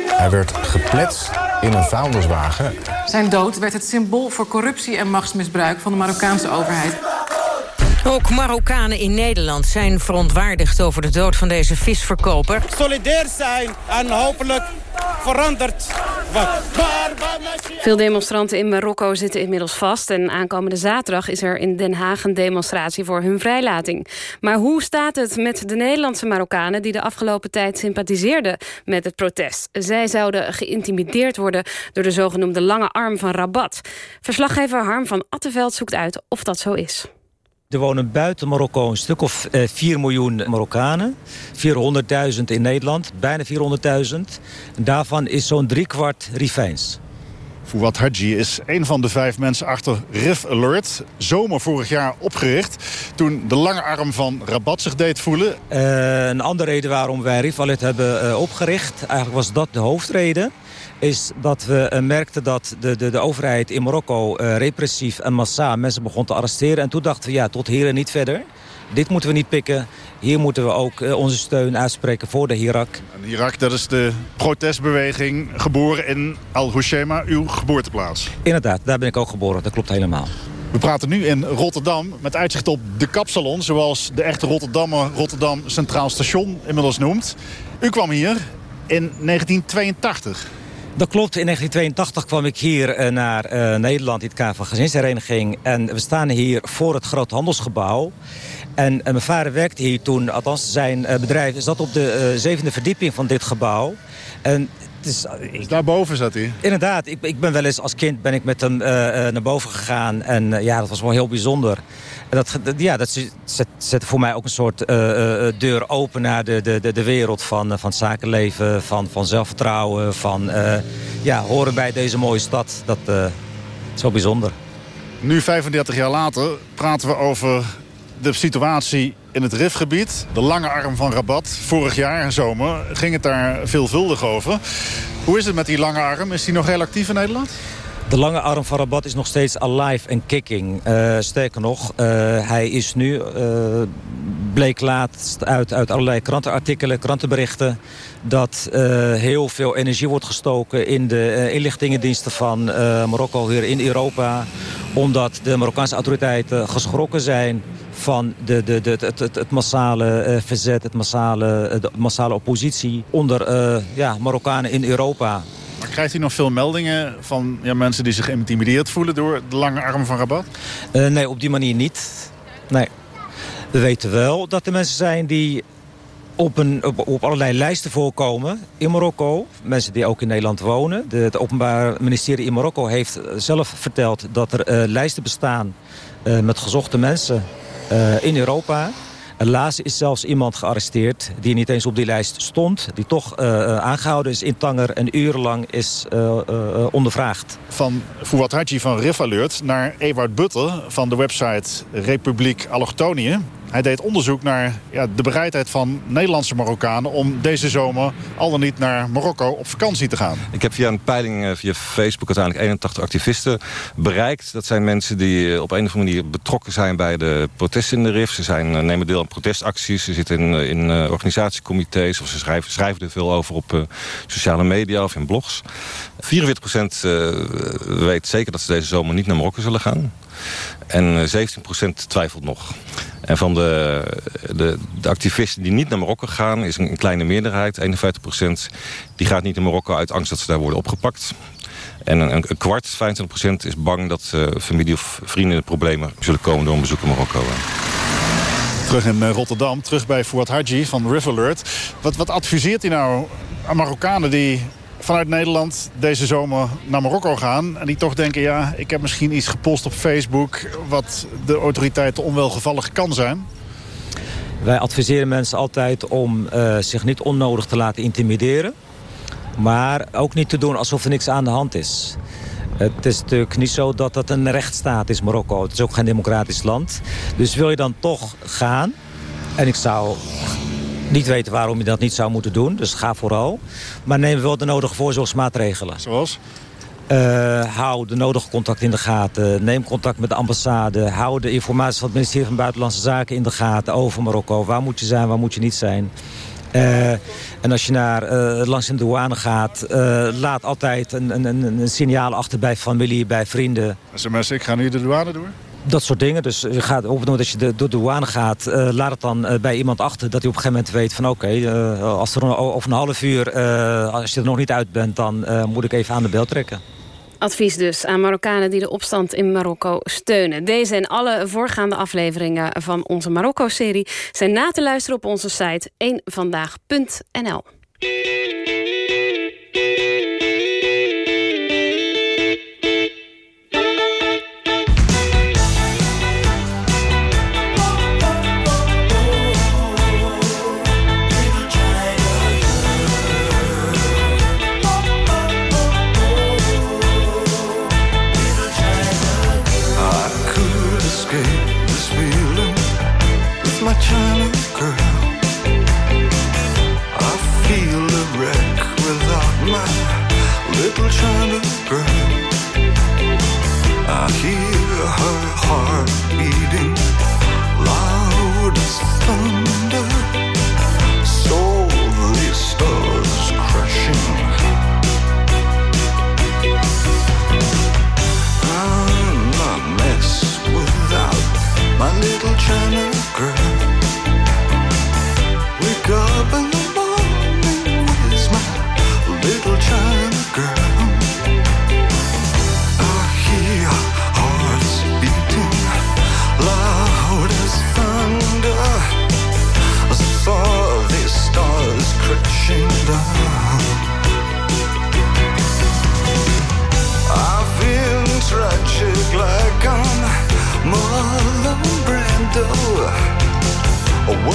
Hij werd gepletst in een vuilniswagen. Zijn dood werd het symbool voor corruptie en machtsmisbruik van de Marokkaanse overheid. Ook Marokkanen in Nederland zijn verontwaardigd over de dood van deze visverkoper. Solidair zijn en hopelijk verandert wat. Veel demonstranten in Marokko zitten inmiddels vast... en aankomende zaterdag is er in Den Haag een demonstratie voor hun vrijlating. Maar hoe staat het met de Nederlandse Marokkanen... die de afgelopen tijd sympathiseerden met het protest? Zij zouden geïntimideerd worden door de zogenoemde lange arm van Rabat. Verslaggever Harm van Attenveld zoekt uit of dat zo is. Er wonen buiten Marokko een stuk of eh, 4 miljoen Marokkanen. 400.000 in Nederland, bijna 400.000. Daarvan is zo'n driekwart Rifijns. Fouad Hadji is een van de vijf mensen achter Rif Alert. Zomer vorig jaar opgericht. Toen de lange arm van Rabat zich deed voelen. Uh, een andere reden waarom wij Rif Alert hebben uh, opgericht... eigenlijk was dat de hoofdreden is dat we uh, merkten dat de, de, de overheid in Marokko repressief en massaal mensen begon te arresteren. En toen dachten we, ja, tot hier en niet verder. Dit moeten we niet pikken. Hier moeten we ook uh, onze steun uitspreken voor de Hirak. En Hirak, dat is de protestbeweging geboren in Al-Hoshema, uw geboorteplaats. Inderdaad, daar ben ik ook geboren. Dat klopt helemaal. We praten nu in Rotterdam met uitzicht op de kapsalon... zoals de echte Rotterdammer Rotterdam Centraal Station inmiddels noemt. U kwam hier in 1982. Dat klopt. In 1982 kwam ik hier uh, naar uh, Nederland in het kader van gezinshereniging. En we staan hier voor het groothandelsgebouw. En uh, mijn vader werkte hier toen, althans zijn bedrijf zat op de zevende verdieping van dit gebouw. En is, dus daarboven zat hij? Inderdaad. Ik, ik, ben wel eens als kind ben ik met hem naar boven gegaan. En ja, dat was wel heel bijzonder. En dat, ja, dat zet, zet, voor mij ook een soort uh, deur open naar de, de, de wereld van, van het zakenleven, van, van zelfvertrouwen, van ja, horen bij deze mooie stad. Dat is wel bijzonder. Nu, 35 jaar later, praten we over de situatie in het Rifgebied. De lange arm van Rabat. Vorig jaar, zomer, ging het daar veelvuldig over. Hoe is het met die lange arm? Is die nog heel actief in Nederland? De lange arm van Rabat is nog steeds alive en kicking. Uh, sterker nog, uh, hij is nu, uh, bleek laatst uit, uit allerlei krantenartikelen, krantenberichten... dat heel veel energie wordt gestoken in de inlichtingendiensten van Marokko hier in Europa. Omdat de Marokkaanse autoriteiten geschrokken zijn van de, de, de, het, het, het massale verzet, het massale, de massale oppositie onder ja, Marokkanen in Europa. Krijgt u nog veel meldingen van ja, mensen die zich geïntimideerd voelen... door de lange arm van Rabat? Uh, nee, op die manier niet. Nee. We weten wel dat er mensen zijn die op, een, op, allerlei lijsten voorkomen in Marokko. Mensen die ook in Nederland wonen. De, het Openbaar Ministerie in Marokko heeft zelf verteld... dat er uh, lijsten bestaan uh, met gezochte mensen in Europa... Helaas is zelfs iemand gearresteerd die niet eens op die lijst stond. Die toch uh, aangehouden is in Tanger en urenlang is uh, ondervraagd. Van Fouad Hadji van Rif naar Ewart Butter van de website Republiek Allochtonië. Hij deed onderzoek naar ja, de bereidheid van Nederlandse Marokkanen... om deze zomer al dan niet naar Marokko op vakantie te gaan. Ik heb via een peiling via Facebook uiteindelijk 81 activisten bereikt. Dat zijn mensen die op een of andere manier betrokken zijn bij de protesten in de RIF. Ze zijn, nemen deel aan protestacties, ze zitten in, in organisatiecomité's... of ze schrijven, schrijven er veel over op sociale media of in blogs. 44% uh, weet zeker dat ze deze zomer niet naar Marokko zullen gaan. En 17% twijfelt nog. En van de, de, de, activisten die niet naar Marokko gaan... is een, kleine meerderheid, 51%. Die gaat niet naar Marokko uit angst dat ze daar worden opgepakt. En een, kwart, 25% is bang dat familie of vrienden in de problemen zullen komen door een bezoek in Marokko. Terug in Rotterdam, terug bij Fouad Haji van River Alert. Wat, wat adviseert hij nou aan Marokkanen die vanuit Nederland deze zomer naar Marokko gaan... en die toch denken, ja, ik heb misschien iets gepost op Facebook... wat de autoriteiten onwelgevallig kan zijn? Wij adviseren mensen altijd om uh, zich niet onnodig te laten intimideren. Maar ook niet te doen alsof er niks aan de hand is. Het is natuurlijk niet zo dat het een rechtsstaat is, Marokko. Het is ook geen democratisch land. Dus wil je dan toch gaan... en ik zou niet weten waarom je dat niet zou moeten doen. Dus ga vooral. Maar neem wel de nodige voorzorgsmaatregelen. Zoals? Uh, hou de nodige contact in de gaten. Neem contact met de ambassade. Hou de informatie van het ministerie van Buitenlandse Zaken in de gaten over Marokko. Waar moet je zijn, waar moet je niet zijn. Uh, en als je naar, uh, langs de douane gaat, laat altijd een, een, een, signaal achter bij familie, bij vrienden. SMS, ik ga nu de douane door? Dat soort dingen. Dus je gaat, op het moment dat je door de douane gaat, uh, laat het dan uh, bij iemand achter. Dat hij op een gegeven moment weet van oké, uh, als er over een half uur, als je er nog niet uit bent, dan moet ik even aan de bel trekken. Advies dus aan Marokkanen die de opstand in Marokko steunen. Deze en alle voorgaande afleveringen van onze Marokko-serie... zijn na te luisteren op onze site eenvandaag.nl.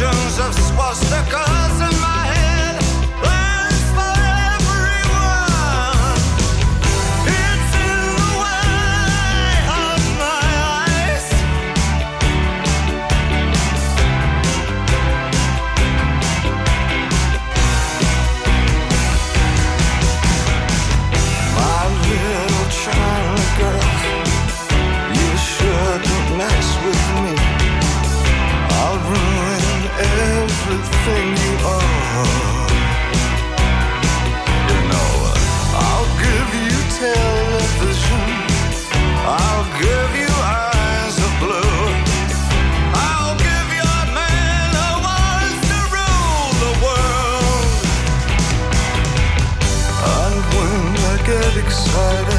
You are excited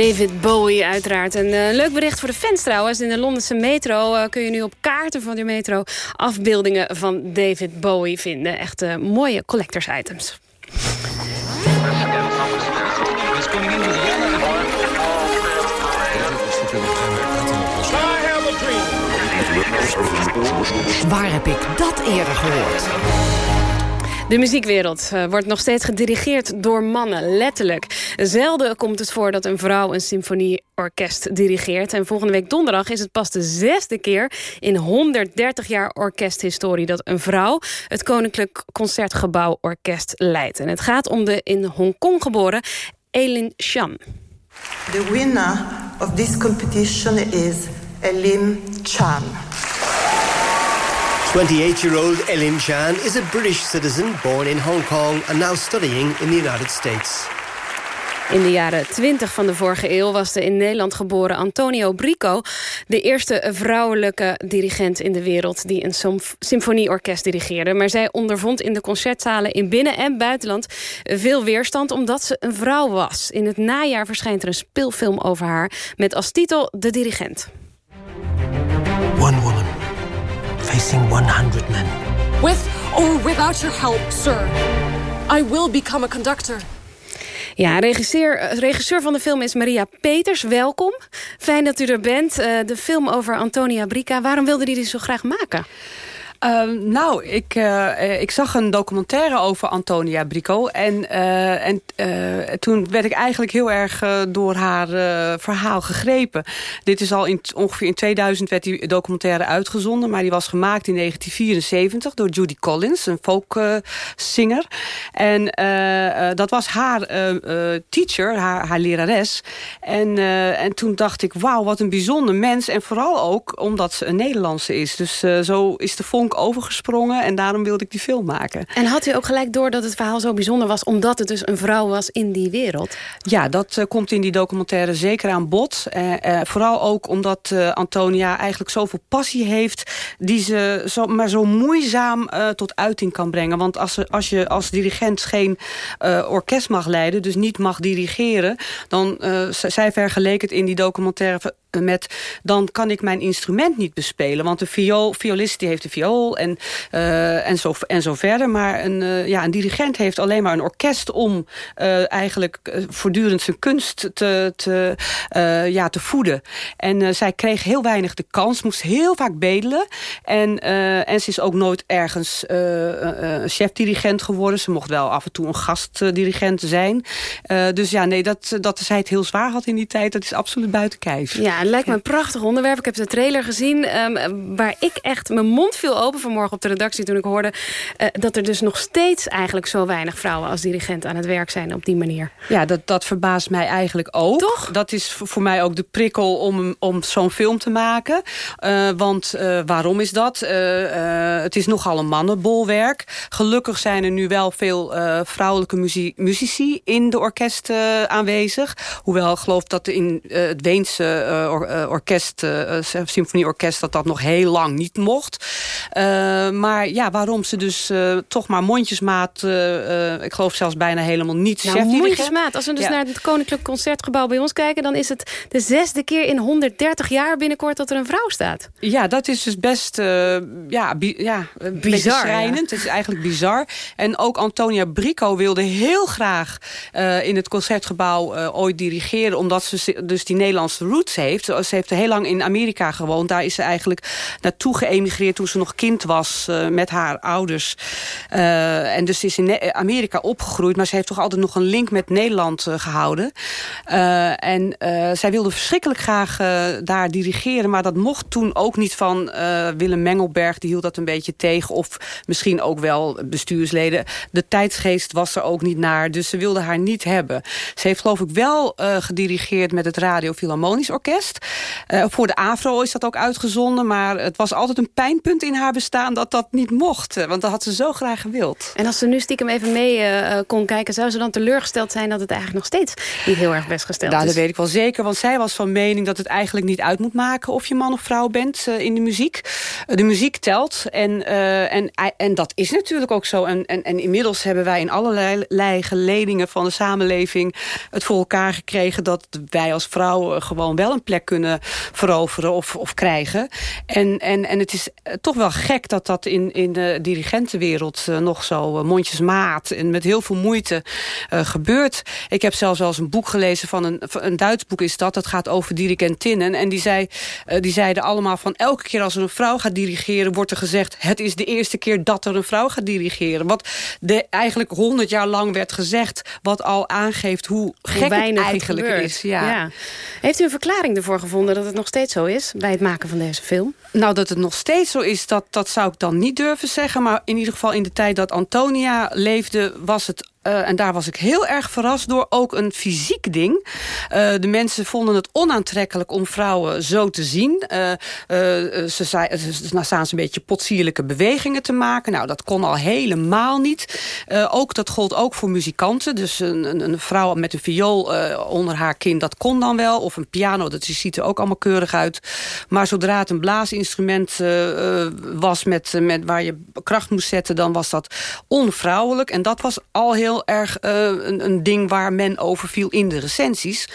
David Bowie uiteraard. Een uh, leuk bericht voor de fans trouwens. In de Londense metro uh, kun je nu op kaarten van de metro... afbeeldingen van David Bowie vinden. Echt uh, mooie collectors items. Waar heb ik dat eerder gehoord? De muziekwereld uh, wordt nog steeds gedirigeerd door mannen, letterlijk. Zelden komt het voor dat een vrouw een symfonieorkest dirigeert. En volgende week donderdag is het pas de zesde keer... in 130 jaar orkesthistorie dat een vrouw... het Koninklijk Concertgebouw Orkest leidt. En het gaat om de in Hongkong geboren Elin Chan. The winner of this competition is Elin Chan. 28-year-old Elin Chan is a British citizen born in Hong Kong and now studying in the United States. In de jaren 20 van de vorige eeuw was de in Nederland geboren Antonio Brico... de eerste vrouwelijke dirigent in de wereld die een symfonieorkest dirigeerde. Maar zij ondervond in de concertzalen in binnen- en buitenland veel weerstand... omdat ze een vrouw was. In het najaar verschijnt er een speelfilm over haar met als titel De Dirigent. Facing 100 men. With or without your help, sir. I will become a conductor. Ja, regisseur, regisseur van de film is Maria Peters. Welkom. Fijn dat u er bent. Uh, de film over Antonia Brica. Waarom wilde u die zo graag maken? Uh, nou, ik, uh, ik zag een documentaire over Antonia Brico. En, uh, en toen werd ik eigenlijk heel erg door haar verhaal gegrepen. Dit is al in, ongeveer in 2000 werd die documentaire uitgezonden. Maar die was gemaakt in 1974 door Judy Collins, een folkzanger. en dat was haar teacher, haar, haar lerares. En, en toen dacht ik, wauw, wat een bijzonder mens. En vooral ook omdat ze een Nederlandse is. Dus zo is de vonk overgesprongen en daarom wilde ik die film maken. En had u ook gelijk door dat het verhaal zo bijzonder was... omdat het dus een vrouw was in die wereld? Ja, dat uh, komt in die documentaire zeker aan bod. Uh, uh, vooral ook omdat Antonia eigenlijk zoveel passie heeft... die ze zo, maar zo moeizaam tot uiting kan brengen. Want als, ze, als je als dirigent geen orkest mag leiden... dus niet mag dirigeren... dan, zij vergeleek het in die documentaire met dan kan ik mijn instrument niet bespelen. Want de viool, violist die heeft de viool en, uh, en, zo, en zo verder. Maar een, uh, ja, een dirigent heeft alleen maar een orkest... om uh, eigenlijk voortdurend zijn kunst te, te, ja, te voeden. En zij kreeg heel weinig de kans, moest heel vaak bedelen. En, en ze is ook nooit ergens chefdirigent geworden. Ze mocht wel af en toe een gastdirigent zijn. dus ja, nee, dat, dat zij het heel zwaar had in die tijd... dat is absoluut buiten kijf. Ja, het lijkt me een prachtig onderwerp. Ik heb de trailer gezien um, waar ik echt mijn mond viel open vanmorgen op de redactie... toen ik hoorde uh, dat er dus nog steeds eigenlijk zo weinig vrouwen als dirigent aan het werk zijn op die manier. Ja, dat, dat verbaast mij eigenlijk ook. Toch? Dat is voor mij ook de prikkel om, om zo'n film te maken. Uh, want uh, waarom is dat? het is nogal een mannenbolwerk. Gelukkig zijn er nu wel veel vrouwelijke muzie muzici in de orkesten aanwezig. Hoewel ik geloof dat in het Weense or, orkest, symfonieorkest... dat dat nog heel lang niet mocht. Uh, maar ja, waarom ze dus uh, toch maar mondjesmaat... Uh, ik geloof zelfs bijna helemaal niet nou, mondjesmaat. Als we dus ja. naar het Koninklijk Concertgebouw bij ons kijken... dan is het de zesde keer in 130 jaar binnenkort dat er een vrouw staat. Ja, dat is dus best ja, bi ja, bizar. schrijnend. Ja. Het is eigenlijk bizar. En ook Antonia Brico wilde heel graag in het Concertgebouw ooit dirigeren... omdat ze dus die Nederlandse roots heeft. Ze heeft heel lang in Amerika gewoond. Daar is ze eigenlijk naartoe geëmigreerd toen ze nog kind was uh, met haar ouders. Uh, en dus is in Amerika opgegroeid. Maar ze heeft toch altijd nog een link met Nederland gehouden. en zij wilde verschrikkelijk graag daar dirigeren. Maar dat mocht toen ook niet van Willem Mengelberg. Die hield dat een beetje tegen. Of misschien ook wel bestuursleden. De tijdsgeest was er ook niet naar. Dus ze wilde haar niet hebben. Ze heeft geloof ik wel gedirigeerd met het Radio Philharmonisch Orkest. voor de AVRO is dat ook uitgezonden. Maar het was altijd een pijnpunt in haar bestaan dat dat niet mocht. Want dat had ze zo graag gewild. En als ze nu stiekem even mee kon kijken... zou ze dan teleurgesteld zijn dat het eigenlijk nog steeds niet heel erg best gesteld nou, is? Dat weet ik wel zeker, want zij was van mening dat het eigenlijk niet uit moet maken... of je man of vrouw bent in de muziek. de muziek telt en, en, en dat is natuurlijk ook zo. En, en, en inmiddels hebben wij in allerlei geledingen van de samenleving... het voor elkaar gekregen dat wij als vrouwen gewoon wel een plek kunnen veroveren of, of krijgen. En, en, en het is eh, toch wel gek dat dat in, in de dirigentenwereld uh, nog zo uh, mondjesmaat en met heel veel moeite uh, gebeurt. Ik heb zelfs wel eens een boek gelezen van een, een Duits boek is dat. Dat gaat over dirigentinnen. En die, zei, die zeiden allemaal van elke keer als er een vrouw gaat dirigeren wordt er gezegd het is de eerste keer dat er een vrouw gaat dirigeren. Wat de, eigenlijk honderd jaar lang werd gezegd wat al aangeeft hoe gek het eigenlijk het is. Ja. ja. Heeft u een verklaring ervoor gevonden dat het nog steeds zo is... bij het maken van deze film? Nou, dat het nog steeds zo is, dat, dat zou ik dan niet durven zeggen. Maar in ieder geval in de tijd dat Antonia leefde... was het uh, en daar was ik heel erg verrast door, ook een fysiek ding. Uh, de mensen vonden het onaantrekkelijk om vrouwen zo te zien. Uh, ze, zei, ze staan ze een beetje potsierlijke bewegingen te maken. Nou, dat kon al helemaal niet. ook, dat gold ook voor muzikanten. Dus een, een, een vrouw met een viool onder haar kin, dat kon dan wel. Of een piano, dat ziet er ook allemaal keurig uit. Maar zodra het een blaasinstrument was met, met, waar je kracht moest zetten... dan was dat onvrouwelijk. En dat was al heel heel erg uh, een, een, ding waar men over viel in de recensies.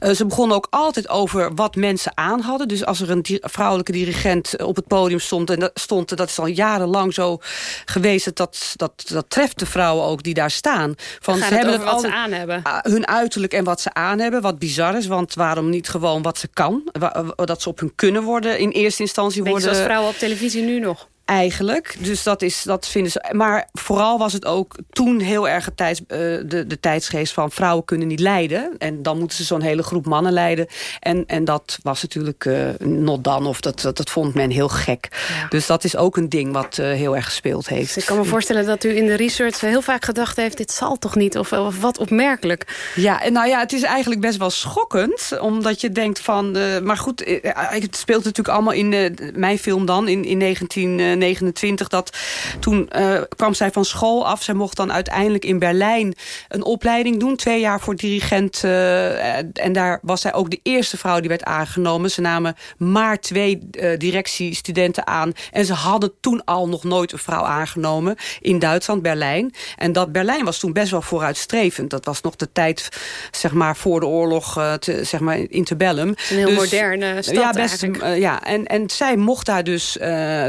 Uh, ze begonnen ook altijd over wat mensen aan hadden. Dus als er een di vrouwelijke dirigent op het podium stond... en dat, stond, dat is al jarenlang zo geweest... dat, dat, dat treft de vrouwen ook die daar staan. Van, ze hebben het wat ze aan hebben. Hun uiterlijk en wat ze aan hebben. Wat bizar is, want waarom niet gewoon wat ze kan? Dat ze op hun kunnen worden in eerste instantie Beetje worden... zoals vrouwen op televisie nu nog. Eigenlijk. Dus dat, is, dat vinden ze. Maar vooral was het ook toen heel erg het tijds, uh, de, de tijdsgeest van vrouwen kunnen niet leiden. En dan moeten ze zo'n hele groep mannen leiden. En, en dat was natuurlijk uh, not dan. Of dat, dat, dat vond men heel gek. Ja. Dus dat is ook een ding wat uh, heel erg gespeeld heeft. Dus ik kan me voorstellen dat u in de research heel vaak gedacht heeft... dit zal toch niet? Of, of wat opmerkelijk. Ja, en nou ja, het is eigenlijk best wel schokkend. Omdat je denkt van... maar goed, het speelt natuurlijk allemaal in mijn film dan. In, in 19... 29, dat toen uh, kwam zij van school af. Zij mocht dan uiteindelijk in Berlijn een opleiding doen. Twee jaar voor dirigent. Uh, en daar was zij ook de eerste vrouw die werd aangenomen. Ze namen maar twee uh, directiestudenten aan. En ze hadden toen al nog nooit een vrouw aangenomen. In Duitsland, Berlijn. En dat Berlijn was toen best wel vooruitstrevend. Dat was nog de tijd, zeg maar, voor de oorlog, te, zeg maar, interbellum. Een heel dus, moderne stad ja, best, ja, en, en zij mocht daar dus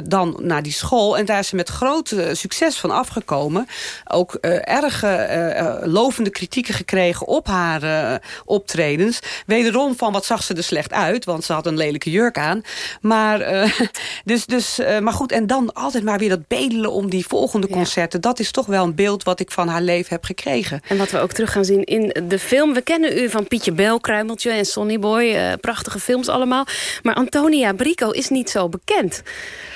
dan naar die school. En daar is ze met groot succes van afgekomen. Ook uh, erg uh, lovende kritieken gekregen op haar uh, optredens. Wederom van wat zag ze er slecht uit. Want ze had een lelijke jurk aan. Maar, dus, dus, maar goed, en dan altijd maar weer dat bedelen om die volgende concerten. Dat is toch wel een beeld wat ik van haar leven heb gekregen. En wat we ook terug gaan zien in de film. We kennen u van Pietje Bel, Kruimeltje en Sonny Boy. prachtige films allemaal. Maar Antonia Brico is niet zo bekend.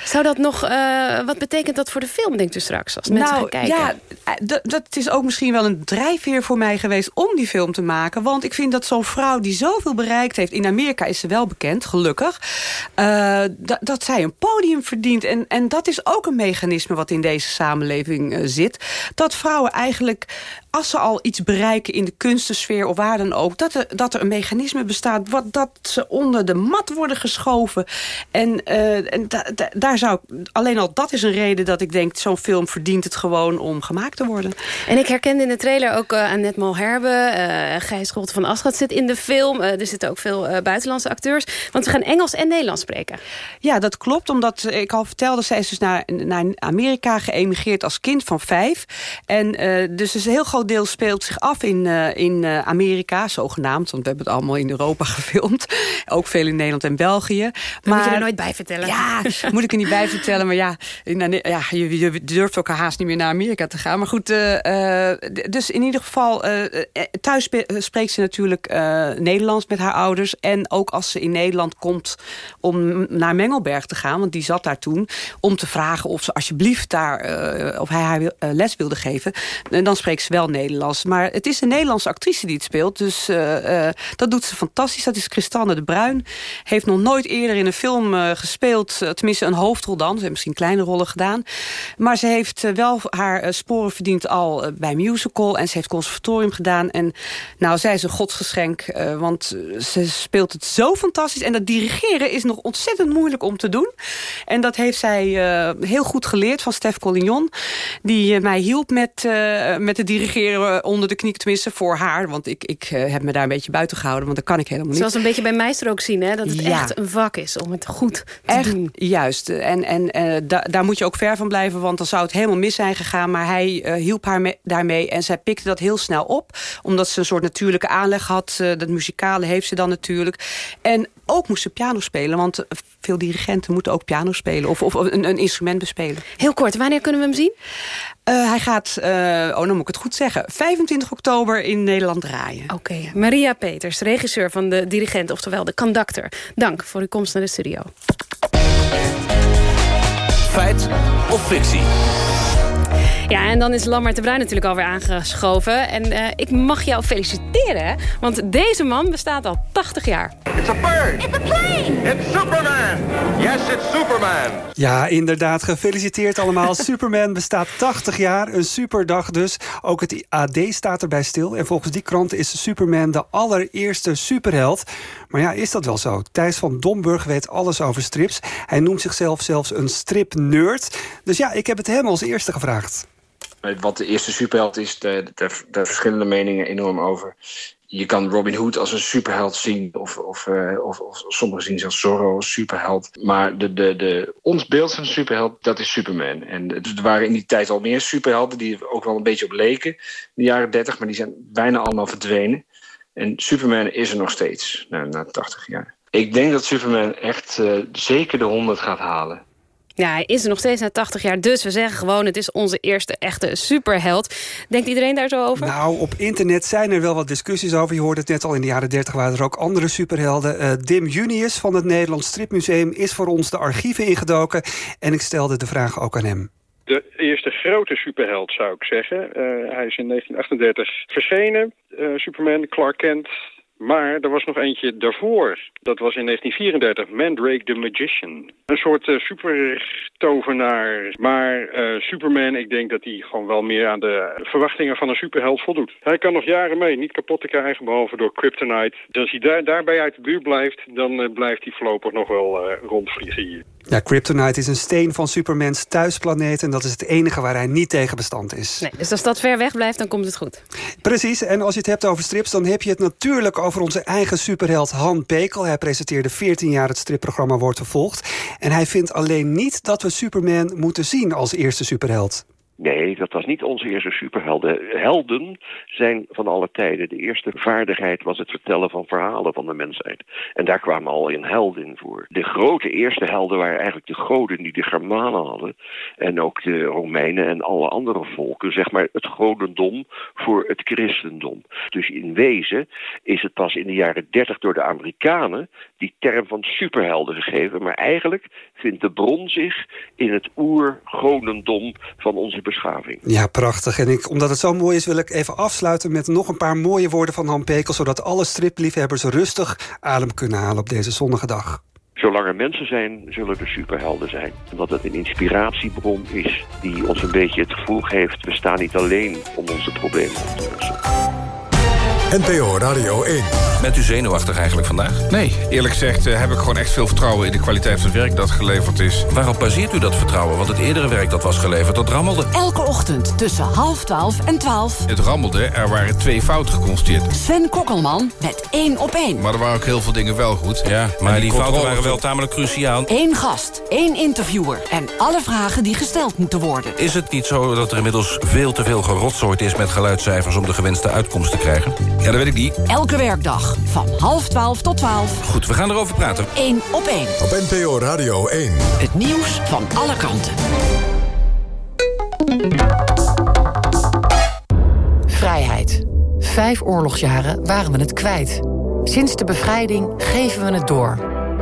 Zou dat nog, uh, wat betekent dat voor de film, denkt u straks, als mensen nou, gaan kijken? Ja, dat is ook misschien wel een drijfveer voor mij geweest om die film te maken. Want ik vind dat zo'n vrouw die zoveel bereikt heeft... in Amerika is ze wel bekend, gelukkig... Uh, dat zij een podium verdient. En, en dat is ook een mechanisme wat in deze samenleving uh, zit. Dat vrouwen eigenlijk als ze al iets bereiken in de kunstensfeer of waar dan ook... dat er, dat er een mechanisme bestaat wat, dat ze onder de mat worden geschoven. En, en da, da, daar zou ik, alleen al dat is een reden dat ik denk... zo'n film verdient het gewoon om gemaakt te worden. En ik herkende in de trailer ook uh, Annette Malherbe... Uh, Gijs Scholte van Aschat zit in de film. er zitten ook veel buitenlandse acteurs. Want ze gaan Engels en Nederlands spreken. Ja, dat klopt. Omdat ik al vertelde... zij is dus naar, naar Amerika geëmigreerd als kind van vijf. En dus is een heel groot deel speelt zich af in, in Amerika, zogenaamd. Want we hebben het allemaal in Europa gefilmd. Ook veel in Nederland en België. Dat maar, moet je er nooit bij vertellen. Ja, moet ik er niet bij vertellen. Maar ja, in, ja je, durft ook haast niet meer naar Amerika te gaan. Maar goed, uh, dus in ieder geval... thuis spreekt ze natuurlijk Nederlands met haar ouders. En ook als ze in Nederland komt om naar Mengelberg te gaan... want die zat daar toen, om te vragen of ze alsjeblieft daar... of hij haar les wilde geven. En dan spreekt ze wel Nederlands. Maar het is een Nederlandse actrice die het speelt. Dus dat doet ze fantastisch. Dat is Christanne de Bruin. Heeft nog nooit eerder in een film gespeeld. tenminste, een hoofdrol dan. Ze misschien kleine rollen gedaan. Maar ze heeft wel haar sporen verdiend al bij musical. En ze heeft conservatorium gedaan. En nou, zij is een godsgeschenk. want ze speelt het zo fantastisch. En dat dirigeren is nog ontzettend moeilijk om te doen. En dat heeft zij heel goed geleerd van Stef Collignon. Die mij hielp met, met het dirigeren onder de knie. Tenminste voor haar. Want ik, ik heb me daar een beetje buiten gehouden. Want dat kan ik helemaal niet. Zoals een beetje bij Meister ook zien. Hè? Dat het echt een vak is om het goed te echt, doen. Juist. En, en da daar moet je ook ver van blijven. Want dan zou het helemaal mis zijn gegaan. Maar hij uh, hielp haar daarmee. En zij pikte dat heel snel op. Omdat ze een soort natuurlijke aanleg had. Uh, dat muzikale heeft ze dan natuurlijk. En ook moest ze piano spelen. Want veel dirigenten moeten ook piano spelen. Of, of een, een instrument bespelen. Heel kort, wanneer kunnen we hem zien? Uh, hij gaat, uh, oh, dan moet ik het goed zeggen... 25 oktober in Nederland draaien. Oké. Okay. Maria Peters, regisseur van de dirigent, oftewel de conductor. Dank voor uw komst naar de studio. Feit of fictie? Ja, en dan is Lammert de Bruin natuurlijk alweer aangeschoven. En uh, ik mag jou feliciteren, want deze man bestaat al 80 jaar. It's a bird. It's a plane. It's Superman. Yes, it's Superman. Ja, inderdaad. Gefeliciteerd allemaal. Superman bestaat 80 jaar. Een superdag dus. Ook het AD staat erbij stil. En volgens die krant is Superman de allereerste superheld. Maar ja, is dat wel zo? Thijs van Domburg weet alles over strips. Hij noemt zichzelf zelfs een strip-nerd. Dus ja, ik heb het hem als eerste gevraagd. Wat de eerste superheld is, daar verschillende meningen enorm over. Je kan Robin Hood als een superheld zien, of, of, uh, of, of sommigen zien zelfs Zorro als superheld. Maar de, de, de, ons beeld van een superheld, dat is Superman. En er waren in die tijd al meer superhelden die ook wel een beetje op leken, in de jaren 30, maar die zijn bijna allemaal verdwenen. En Superman is er nog steeds, na, na 80 jaar. Ik denk dat Superman echt uh, zeker de 100 gaat halen. Ja, hij is er nog steeds na 80 jaar. Dus we zeggen gewoon, het is onze eerste echte superheld. Denkt iedereen daar zo over? Nou, op internet zijn er wel wat discussies over. Je hoorde het net al, in de jaren 30 waren er ook andere superhelden. Uh, Dim Junius van het Nederlands Stripmuseum is voor ons de archieven ingedoken. En ik stelde de vraag ook aan hem. De eerste grote superheld, zou ik zeggen. Uh, hij is in 1938 verschenen. Uh, Superman, Clark Kent, maar er was nog eentje daarvoor. Dat was in 1934, Mandrake the Magician. Een soort uh, supertovenaar. Maar uh, Superman, ik denk dat hij gewoon wel meer aan de verwachtingen van een superheld voldoet. Hij kan nog jaren mee, niet kapot te krijgen, behalve door Kryptonite. Dus als hij daar, daarbij uit de buurt blijft, dan uh, blijft hij voorlopig nog wel rondvliegen hier. Ja, Kryptonite is een steen van Supermans thuisplaneet... en dat is het enige waar hij niet tegen bestand is. Nee, dus als dat ver weg blijft, dan komt het goed. Precies, en als je het hebt over strips... dan heb je het natuurlijk over onze eigen superheld Han Pekel. Hij presenteerde 14 jaar het stripprogramma Wordt Vervolgd. En hij vindt alleen niet dat we Superman moeten zien als eerste superheld. Nee, dat was niet onze eerste superhelden. Helden zijn van alle tijden. De eerste vaardigheid was het vertellen van verhalen van de mensheid. En daar kwamen al in helden in voor. De grote eerste helden waren eigenlijk de goden die de Germanen hadden. En ook de Romeinen en alle andere volken. Zeg maar het godendom voor het christendom. Dus in wezen is het pas in de jaren dertig door de Amerikanen die term van superhelden gegeven. Maar eigenlijk vindt de bron zich in het oergodendom van onze beschaving. Ja, prachtig. En ik, omdat het zo mooi is, wil ik even afsluiten met nog een paar mooie woorden van Han Pekel, zodat alle stripliefhebbers rustig adem kunnen halen op deze zonnige dag. Zolang er mensen zijn, zullen er superhelden zijn. Omdat het een inspiratiebron is die ons een beetje het gevoel geeft... we staan niet alleen om onze problemen op te lossen. NPO Radio 1. Bent u zenuwachtig eigenlijk vandaag? Nee, eerlijk gezegd uh, heb ik gewoon echt veel vertrouwen in de kwaliteit van het werk dat geleverd is. Waarop baseert u dat vertrouwen? Want het eerdere werk dat was geleverd, dat rammelde. Elke ochtend tussen half twaalf en twaalf. Het rammelde, er waren twee fouten geconstateerd. Sven Kokkelman met één op één. Maar er waren ook heel veel dingen wel goed. Ja, maar die, die fouten waren wel tamelijk cruciaal. Eén gast, één interviewer en alle vragen die gesteld moeten worden. Is het niet zo dat er inmiddels veel te veel gerotsoord is met geluidscijfers om de gewenste uitkomst te krijgen? Ja, dat weet ik niet. Elke werkdag van half twaalf tot twaalf. Goed, we gaan erover praten. Eén op één. Op NPO Radio 1. Het nieuws van alle kanten. Vrijheid. Vijf oorlogsjaren waren we het kwijt. Sinds de bevrijding geven we het door.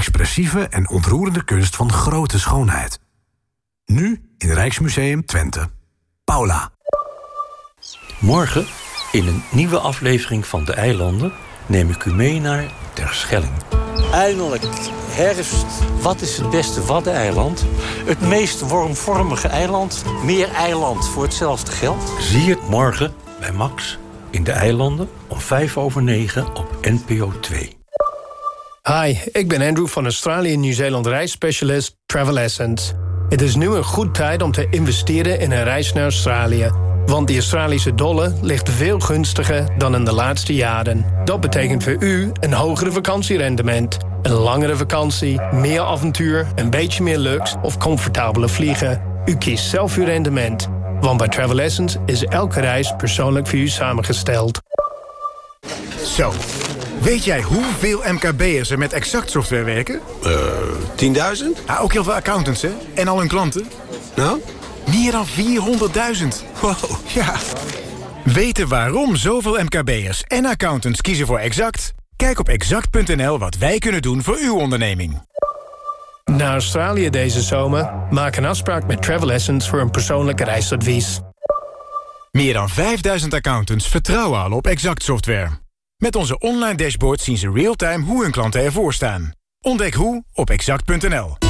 Expressieve en ontroerende kunst van grote schoonheid. Nu in Rijksmuseum Twente. Paula. Morgen, in een nieuwe aflevering van De Eilanden... neem ik u mee naar Terschelling. Eindelijk, herfst. Wat is het beste Waddeneiland? Het meest wormvormige eiland. Meer eiland voor hetzelfde geld. Zie het morgen bij Max in De Eilanden om 5 over 9 op NPO 2. Hi, ik ben Andrew van Australië Nieuw-Zeeland reisspecialist Travel Essence. Het is nu een goed tijd om te investeren in een reis naar Australië. Want de Australische dollar ligt veel gunstiger dan in de laatste jaren. Dat betekent voor u een hogere vakantierendement. Een langere vakantie, meer avontuur, een beetje meer luxe of comfortabele vliegen. U kiest zelf uw rendement. Want bij Travel Essence is elke reis persoonlijk voor u samengesteld. Zo, weet jij hoeveel MKB'ers er met Exact software werken? Eh, 10.000? Ja, ook heel veel accountants, hè? En al hun klanten. Nou? Meer dan 400.000. Wow. Ja. Weten waarom zoveel MKB'ers en accountants kiezen voor Exact? Kijk op exact.nl wat wij kunnen doen voor uw onderneming. Naar Australië deze zomer? Maak een afspraak met Travel Essence voor een persoonlijk reisadvies. Meer dan 5000 accountants vertrouwen al op Exact software. Met onze online dashboard zien ze real-time hoe hun klanten ervoor staan. Ontdek hoe op exact.nl.